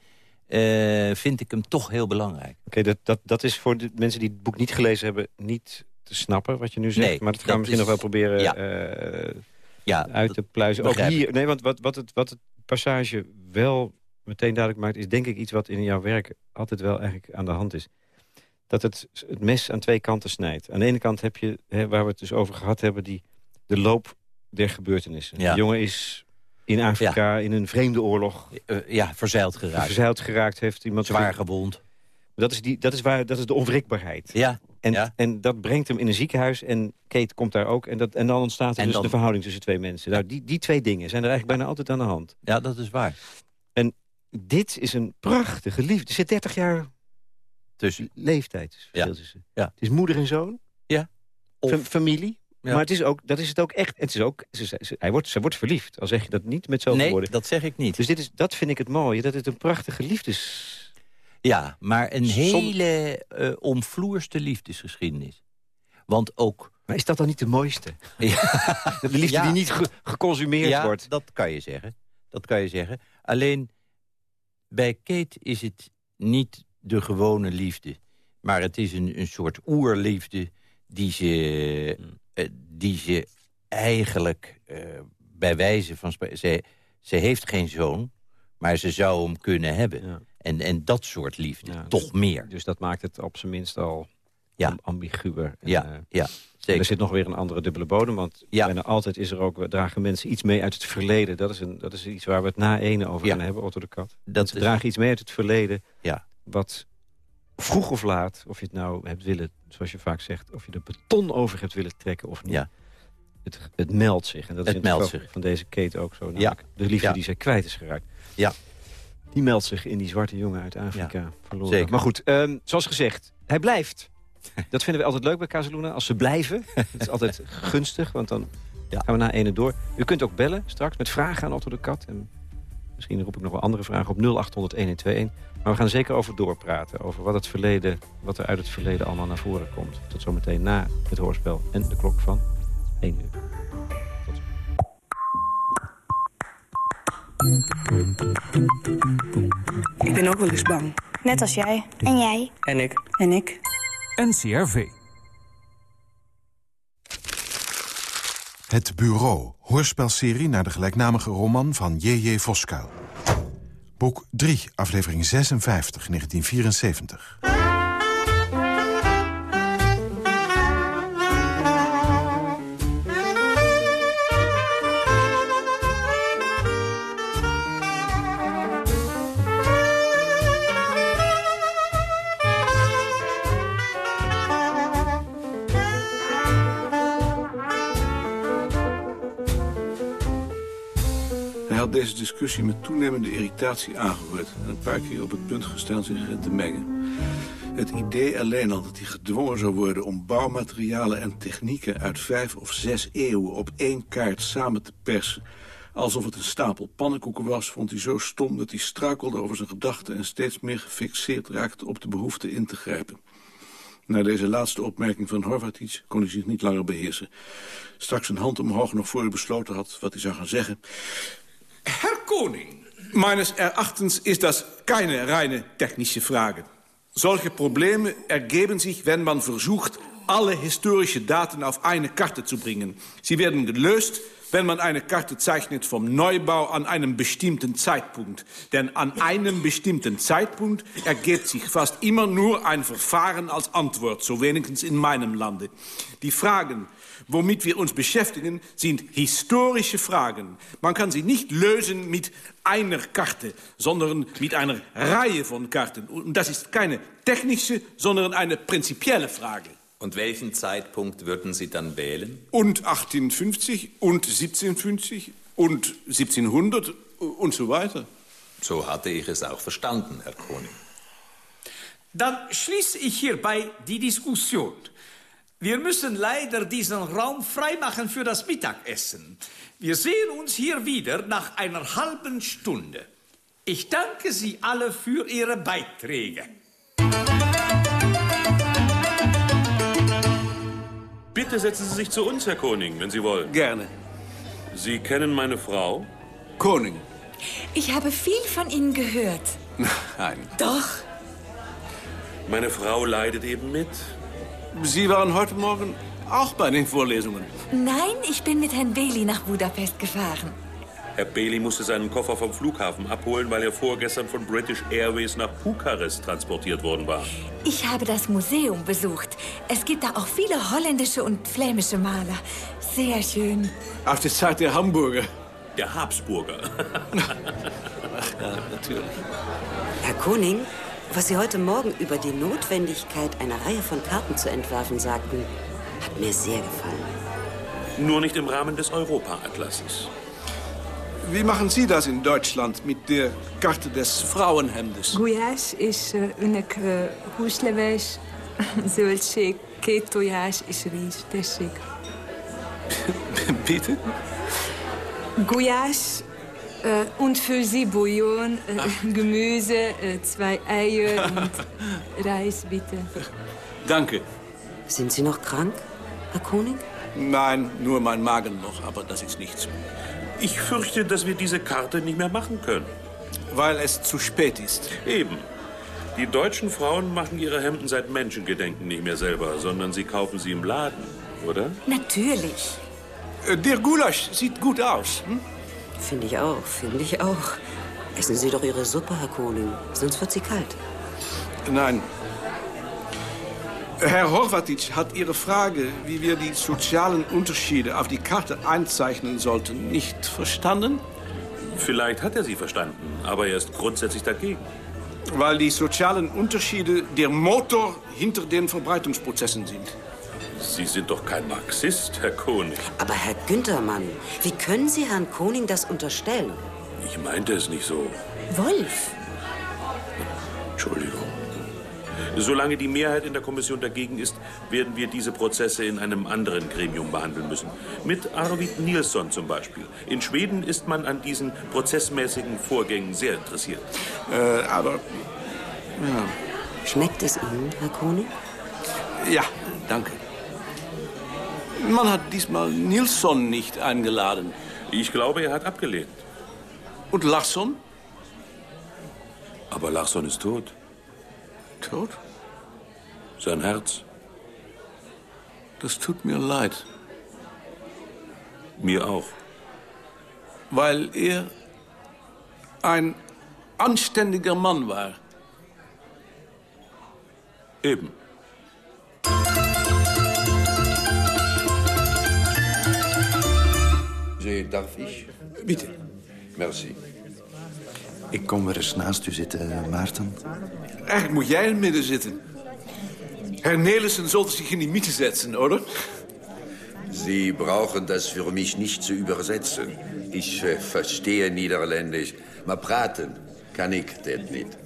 uh, vind ik hem toch heel belangrijk. Oké, dat, dat, dat is voor de mensen die het boek niet gelezen hebben... niet te snappen wat je nu zegt. Nee, maar dat gaan we misschien nog wel proberen... Ja. Uh, ja, uit te pluizen. Ook hier, nee, want wat, wat, het, wat het passage wel meteen duidelijk maakt... is denk ik iets wat in jouw werk altijd wel eigenlijk aan de hand is. Dat het, het mes aan twee kanten snijdt. Aan de ene kant heb je, hè, waar we het dus over gehad hebben... Die, de loop der gebeurtenissen. Ja. De jongen is in Afrika in een vreemde oorlog... Uh, ja, verzeild geraakt. Verzeild geraakt heeft iemand... Zwaar gewond. Dat is, die, dat, is waar, dat is de onwrikbaarheid. Ja, en, ja. en dat brengt hem in een ziekenhuis en Kate komt daar ook. En, dat, en dan ontstaat er En dus dan- de verhouding tussen twee mensen. Nou, die, die twee dingen zijn er eigenlijk bijna altijd aan de hand. Ja, dat is waar. Dit is een prachtige liefde. Er zit 30 jaar Dus, leeftijd Ja. tussen. Ja. Het is moeder en zoon. Ja. Of- Fa- familie. Ja. Maar het is ook, dat is het ook echt. Het is ook, ze, ze- hij wordt, ze wordt verliefd. Al zeg je dat niet met zoveel nee, woorden. dat zeg ik niet. Dus dit is, dat vind ik het mooie. Dat het een prachtige liefdes... Ja, maar een Som- hele eh omvloerste liefdesgeschiedenis. Want ook... Maar is dat dan niet de mooiste? Ja, De liefde Ja. die niet ge- geconsumeerd ja, wordt. dat kan je zeggen. Dat kan je zeggen. Alleen, bij Kate is het niet de gewone liefde. Maar het is een, een soort oerliefde die ze, Hmm. Die ze eigenlijk eh, bij wijze van... Ze, ze heeft geen zoon, maar ze zou hem kunnen hebben. Ja. En, en dat soort liefde, Ja, toch meer. Dus dat maakt het op zijn minst al Ja. am- ambiguër. En, Ja, eh, ja, zeker. er zit nog weer een andere dubbele bodem. Want Ja. bijna altijd is er ook, dragen mensen iets mee uit het verleden. Dat is, een, dat is iets waar we het na ene over gaan hebben, Otto de Kat. Dat Ze is, dragen iets mee uit het verleden. Ja. Wat vroeg of laat, of je het nou hebt willen, zoals je vaak zegt... of je er beton over hebt willen trekken of niet... Ja. het, het meldt zich. En dat Het is in het zich. van deze Kate ook zo. namelijk De liefde Ja. die zij kwijt is geraakt. Ja. Die meldt zich in die zwarte jongen uit Afrika verloren. zeker. Maar goed, ehm, zoals gezegd, hij blijft. Dat vinden we altijd leuk bij Casaluna, als ze blijven. Dat is altijd gunstig, want dan Ja. gaan we na ene door. U kunt ook bellen straks met vragen aan Otto de Kat. En misschien roep ik nog wel andere vragen op 0800-1121. Maar we gaan er zeker over doorpraten. Over wat, het verleden, wat er uit het verleden allemaal naar voren komt. Tot zometeen na het hoorspel en de klok van 1 uur. Tot zo. Ik ben ook wel eens bang. Net als jij. En jij. En ik. En ik. NCRV. Het Bureau, hoorspelserie naar de gelijknamige roman van J.J. Voskuil. Boek 3, aflevering 56, 1974. Deze discussie met toenemende irritatie aangehoord... en een paar keer op het punt gestaan zich erin te mengen. Het idee alleen al dat hij gedwongen zou worden om bouwmaterialen en technieken... uit vijf of zes eeuwen op één kaart samen te persen... alsof het een stapel pannenkoeken was, vond hij zo stom... dat hij struikelde over zijn gedachten en steeds meer gefixeerd raakte... op de behoefte in te grijpen. Na deze laatste opmerking van Horvatic kon hij zich niet langer beheersen. Straks een hand omhoog nog voor hij besloten had wat hij zou gaan zeggen... Herr Koning, meines Erachtens ist das keine reine technische Frage. Solche Probleme ergeben sich, wenn man versucht, alle historische Daten auf eine Karte zu bringen. Sie werden gelöst, wenn man eine Karte zeichnet vom Neubau an einem bestimmten Zeitpunkt. Denn an einem bestimmten Zeitpunkt ergibt sich fast immer nur ein Verfahren als Antwort, so wenigstens in meinem Lande. Die Fragen, womit wir uns beschäftigen, sind historische Fragen. Man kann sie nicht lösen mit einer Karte, sondern mit einer Reihe von Karten. Und das ist keine technische, sondern eine prinzipielle Frage. Und welchen Zeitpunkt würden Sie dann wählen? Und 1850 und 1750 und 1700 und so weiter. So hatte ich es auch verstanden, Herr Koning. Dann schließe ich hierbei die Diskussion. Wir müssen leider diesen Raum freimachen für das Mittagessen. Wir sehen uns hier wieder nach einer halben Stunde. Ich danke Sie alle für Ihre Beiträge. Bitte setzen Sie sich zu uns, Herr Koning, wenn Sie wollen. Gerne. Sie kennen meine Frau? Koning. Ich habe viel von Ihnen gehört. Nein. Doch. Meine Frau leidet eben mit. Sie waren heute Morgen auch bei den Vorlesungen. Nein, ich bin mit Herrn Bailey nach Budapest gefahren. Herr Bailey musste seinen Koffer vom Flughafen abholen, weil er vorgestern von British Airways nach Bukarest transportiert worden war. Ich habe das Museum besucht. Es gibt da auch viele holländische und flämische Maler. Sehr schön. Aus der Zeit der Hamburger. Der Habsburger. ja, natürlich. Herr Koning, was Sie heute Morgen über die Notwendigkeit einer Reihe von Karten zu entwerfen sagten, hat mir sehr gefallen. Nur nicht im Rahmen des Europa-Atlases. Wie machen Sie das in Deutschland mit der Karte des Frauenhemdes? Gulyás és ö, önök ö, húslevés, zöldség, két tojás és rizs. Tessék. Bitte? Gulyás äh, und für Sie Bouillon, äh, Gemüse, äh, zwei Eier und Reis, bitte. Danke. Sind Sie noch krank, Herr Koning? Nein, nur mein Magen noch, aber das ist nichts. Ich fürchte, dass wir diese Karte nicht mehr machen können. Weil es zu spät ist. Eben. Die deutschen Frauen machen ihre Hemden seit Menschengedenken nicht mehr selber, sondern sie kaufen sie im Laden, oder? Natürlich. Äh, Der Gulasch sieht gut aus. Hm? Finde ich auch, finde ich auch. Essen Sie doch Ihre Suppe, Herr Koning, sonst wird sie kalt. Nein. Herr Horvatic hat Ihre Frage, wie wir die sozialen Unterschiede auf die Karte einzeichnen sollten, nicht verstanden? Vielleicht hat er sie verstanden, aber er ist grundsätzlich dagegen. Weil die sozialen Unterschiede der Motor hinter den Verbreitungsprozessen sind. Sie sind doch kein Marxist, Herr Koning. Aber Herr Günthermann, wie können Sie Herrn Koning das unterstellen? Ich meinte es nicht so. Wolf? Entschuldigung. Solange die Mehrheit in der Kommission dagegen ist, werden wir diese Prozesse in einem anderen Gremium behandeln müssen. Mit Arvid Nilsson zum Beispiel. In Schweden ist man an diesen prozessmäßigen Vorgängen sehr interessiert. Äh, aber... Ja. Schmeckt es Ihnen, Herr Koning? Ja, danke. Man hat diesmal Nilsson nicht eingeladen. Ich glaube, er hat abgelehnt. Und Larsson? Aber Larsson ist tot. Tot? Sein Herz. Das tut mir leid. Mir auch. Weil er ein anständiger Mann war. Eben. Zee, darf ik? Bitte. Merci. Ik kom weer eens naast u zitten, Maarten. Eigenlijk moet jij in het midden zitten. Herr Nelissen sollte sich in die Mitte setzen, oder? Sie brauchen das für mich nicht zu übersetzen. Ich äh, verstehe Niederländisch, maar praten kan ik dit niet.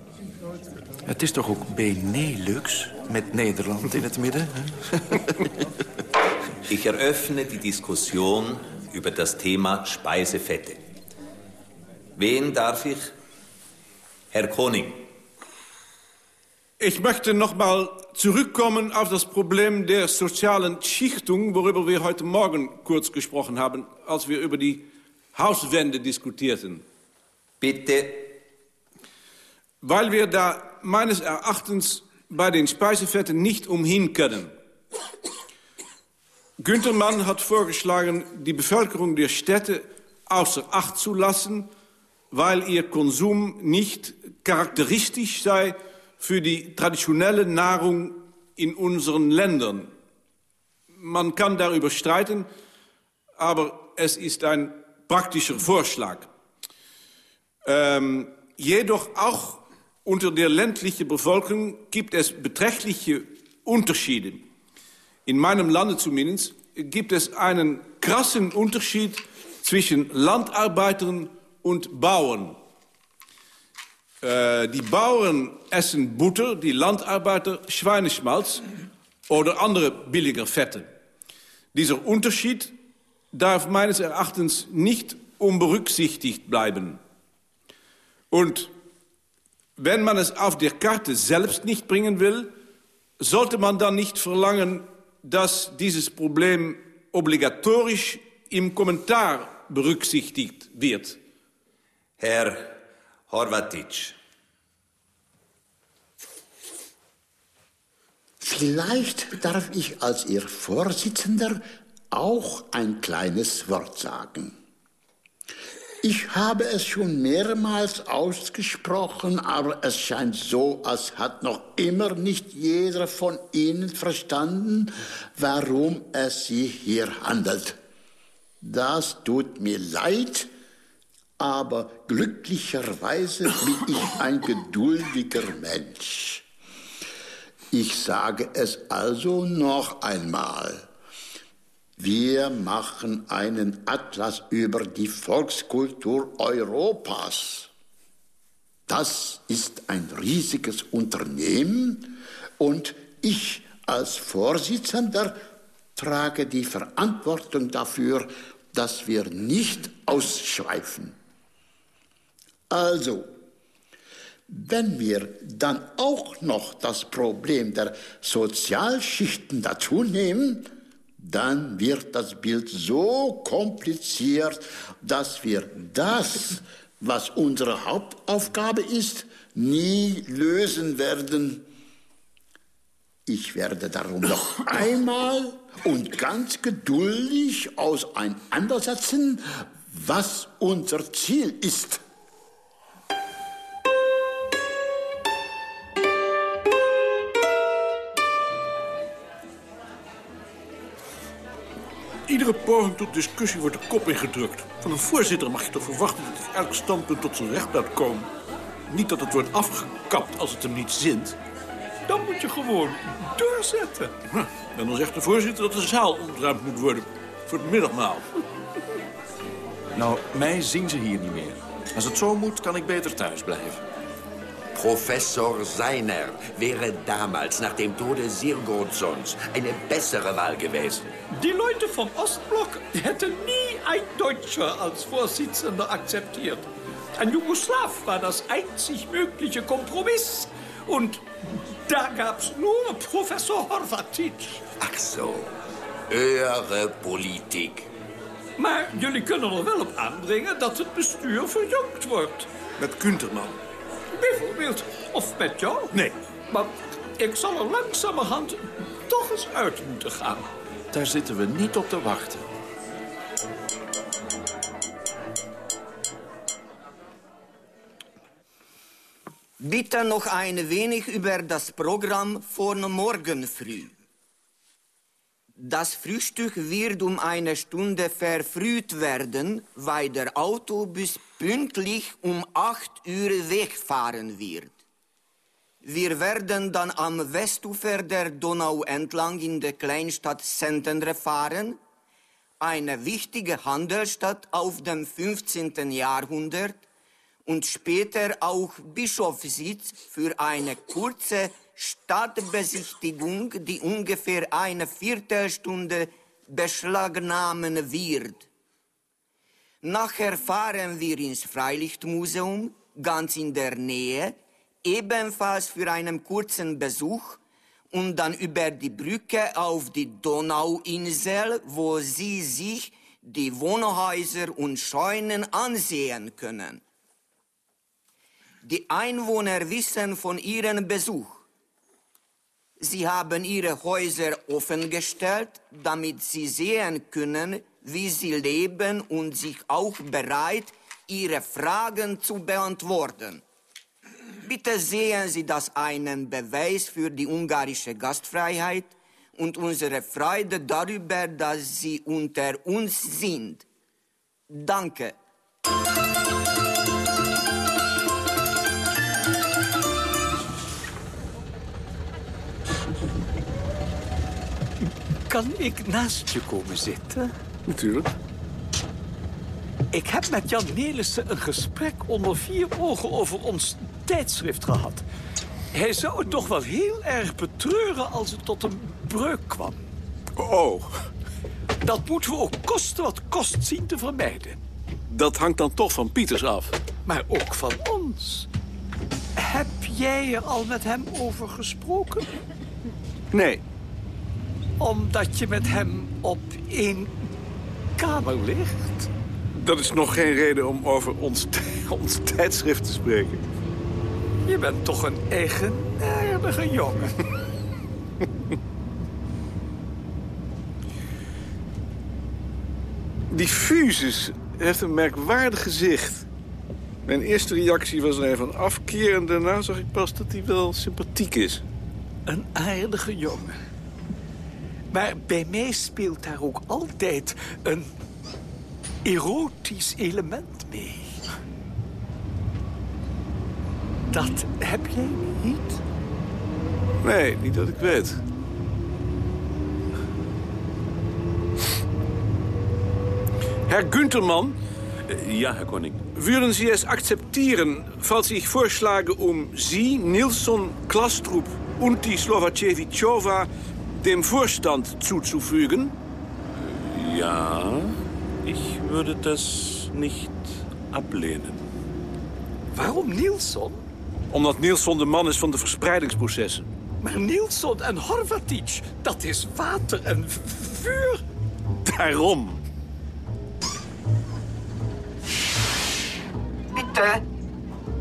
Het is toch ook Benelux met Nederland in het midden? hè? Ich eröffne die Diskussion über das Thema Speisefette. Wen darf ich? Herr Koning. Ich möchte noch mal zurückkommen auf das Problem der sozialen Schichtung, worüber wir heute Morgen kurz gesprochen haben, als wir über die Hauswände diskutierten. Bitte. Weil wir da meines Erachtens bei den Speisefetten nicht umhin können. Günther Mann hat vorgeschlagen, die Bevölkerung der Städte außer Acht zu lassen, weil ihr Konsum nicht charakteristisch sei für die traditionelle Nahrung in unseren Ländern. Man kann darüber streiten, aber es ist ein praktischer Vorschlag. Ähm, jedoch auch unter der ländlichen Bevölkerung gibt es beträchtliche Unterschiede. In meinem Lande zumindest gibt es einen krassen Unterschied zwischen Landarbeitern und Bauern. Äh, die Bauern essen Butter, die Landarbeiter Schweineschmalz oder andere billiger Fette. Dieser Unterschied darf meines Erachtens nicht unberücksichtigt bleiben. Und wenn man es auf der Karte selbst nicht bringen will, sollte man dann nicht verlangen, dass dieses Problem obligatorisch im Kommentar berücksichtigt wird. Herr Horvatic. Vielleicht darf ich als Ihr Vorsitzender auch ein kleines Wort sagen. Ich habe es schon mehrmals ausgesprochen, aber es scheint so, als hat noch immer nicht jeder von Ihnen verstanden, warum es sich hier handelt. Das tut mir leid, aber glücklicherweise bin ich ein geduldiger Mensch. Ich sage es also noch einmal. Wir machen einen Atlas über die Volkskultur Europas. Das ist ein riesiges Unternehmen und ich als Vorsitzender trage die Verantwortung dafür, dass wir nicht ausschweifen. Also, wenn wir dann auch noch das Problem der Sozialschichten dazu nehmen, dann wird das Bild so kompliziert, dass wir das, was unsere Hauptaufgabe ist, nie lösen werden. Ich werde darum noch einmal und ganz geduldig auseinandersetzen, was unser Ziel ist. Iedere poging tot discussie wordt de kop ingedrukt. Van een voorzitter mag je toch verwachten dat hij elk standpunt tot zijn recht laat komen. Niet dat het wordt afgekapt als het hem niet zint. Dan moet je gewoon doorzetten. En dan zegt de voorzitter dat de zaal ontruimd moet worden. Voor het middagmaal. Nou, mij zien ze hier niet meer. Als het zo moet, kan ik beter thuis blijven. Professor Seiner wäre damals nach dem Tode Sirgotsons eine bessere Wahl gewesen. Die Leute vom Ostblock hätten nie ein Deutscher als Vorsitzender akzeptiert. Ein Jugoslaw war das einzig mögliche Kompromiss. Und da gab's nur Professor Horvatic. Ach zo, höhere Politik. Maar jullie kunnen er wel op aandringen dat het bestuur verjongd wordt. Met Kunterman. Bijvoorbeeld. Of met jou. Nee. Maar ik zal er langzamerhand toch eens uit moeten gaan. Daar zitten we niet op te wachten. Bitte noch ein wenig über das Programm von morgen früh. Das Frühstück wird um eine Stunde verfrüht werden, weil der Autobus pünktlich um 8 Uhr wegfahren wird. Wir werden dann am Westufer der Donau entlang in der Kleinstadt Sentendre fahren, eine wichtige Handelsstadt auf dem 15. Jahrhundert und später auch Bischofssitz für eine kurze Stadtbesichtigung, die ungefähr eine Viertelstunde beschlagnahmen wird. Nachher fahren wir ins Freilichtmuseum, ganz in der Nähe, ebenfalls für einen kurzen Besuch und dann über die Brücke auf die Donauinsel, wo Sie sich die Wohnhäuser und Scheunen ansehen können. Die Einwohner wissen von Ihrem Besuch. Sie haben ihre Häuser offengestellt, damit sie sehen können, wie sie leben und sich auch bereit, ihre Fragen zu beantworten. Bitte sehen Sie das einen Beweis für die ungarische Gastfreiheit und unsere Freude darüber, dass Sie unter uns sind. Danke. Kan ik naast je komen zitten? Natuurlijk. Ik heb met Jan Nelissen een gesprek onder vier ogen over ons tijdschrift gehad. Hij zou het toch wel heel erg betreuren als het tot een breuk kwam. Oh. Dat moeten we ook kosten wat kost zien te vermijden. Dat hangt dan toch van Pieters af. Maar ook van ons. Heb jij er al met hem over gesproken? Nee. Omdat je met hem op één kamer ligt? Dat is nog geen reden om over ons, ons tijdschrift te spreken. Je bent toch een eigenaardige jongen. Die fuses heeft een merkwaardig gezicht. Mijn eerste reactie was er een van afkeer... en daarna zag ik pas dat hij wel sympathiek is. Een aardige jongen. Maar bij mij speelt daar ook altijd een erotisch element mee. Dat heb jij niet? Nee, niet dat ik weet. Herr Güntermann. Ja, Herr Koning. Würden Sie es akzeptieren, falls ich vorschlage, um Sie, Nilsson, Klastrup und die Slovacevichova dem Vorstand zuzufügen? Ja, ich würde das nicht ablehnen. Waarom Nilsson? Omdat Nilsson de man is van de verspreidingsprocessen. Maar Nilsson en Horvatic, dat is water en vuur. Daarom. Bitte,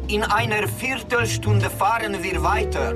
in einer Viertelstunde fahren wir weiter.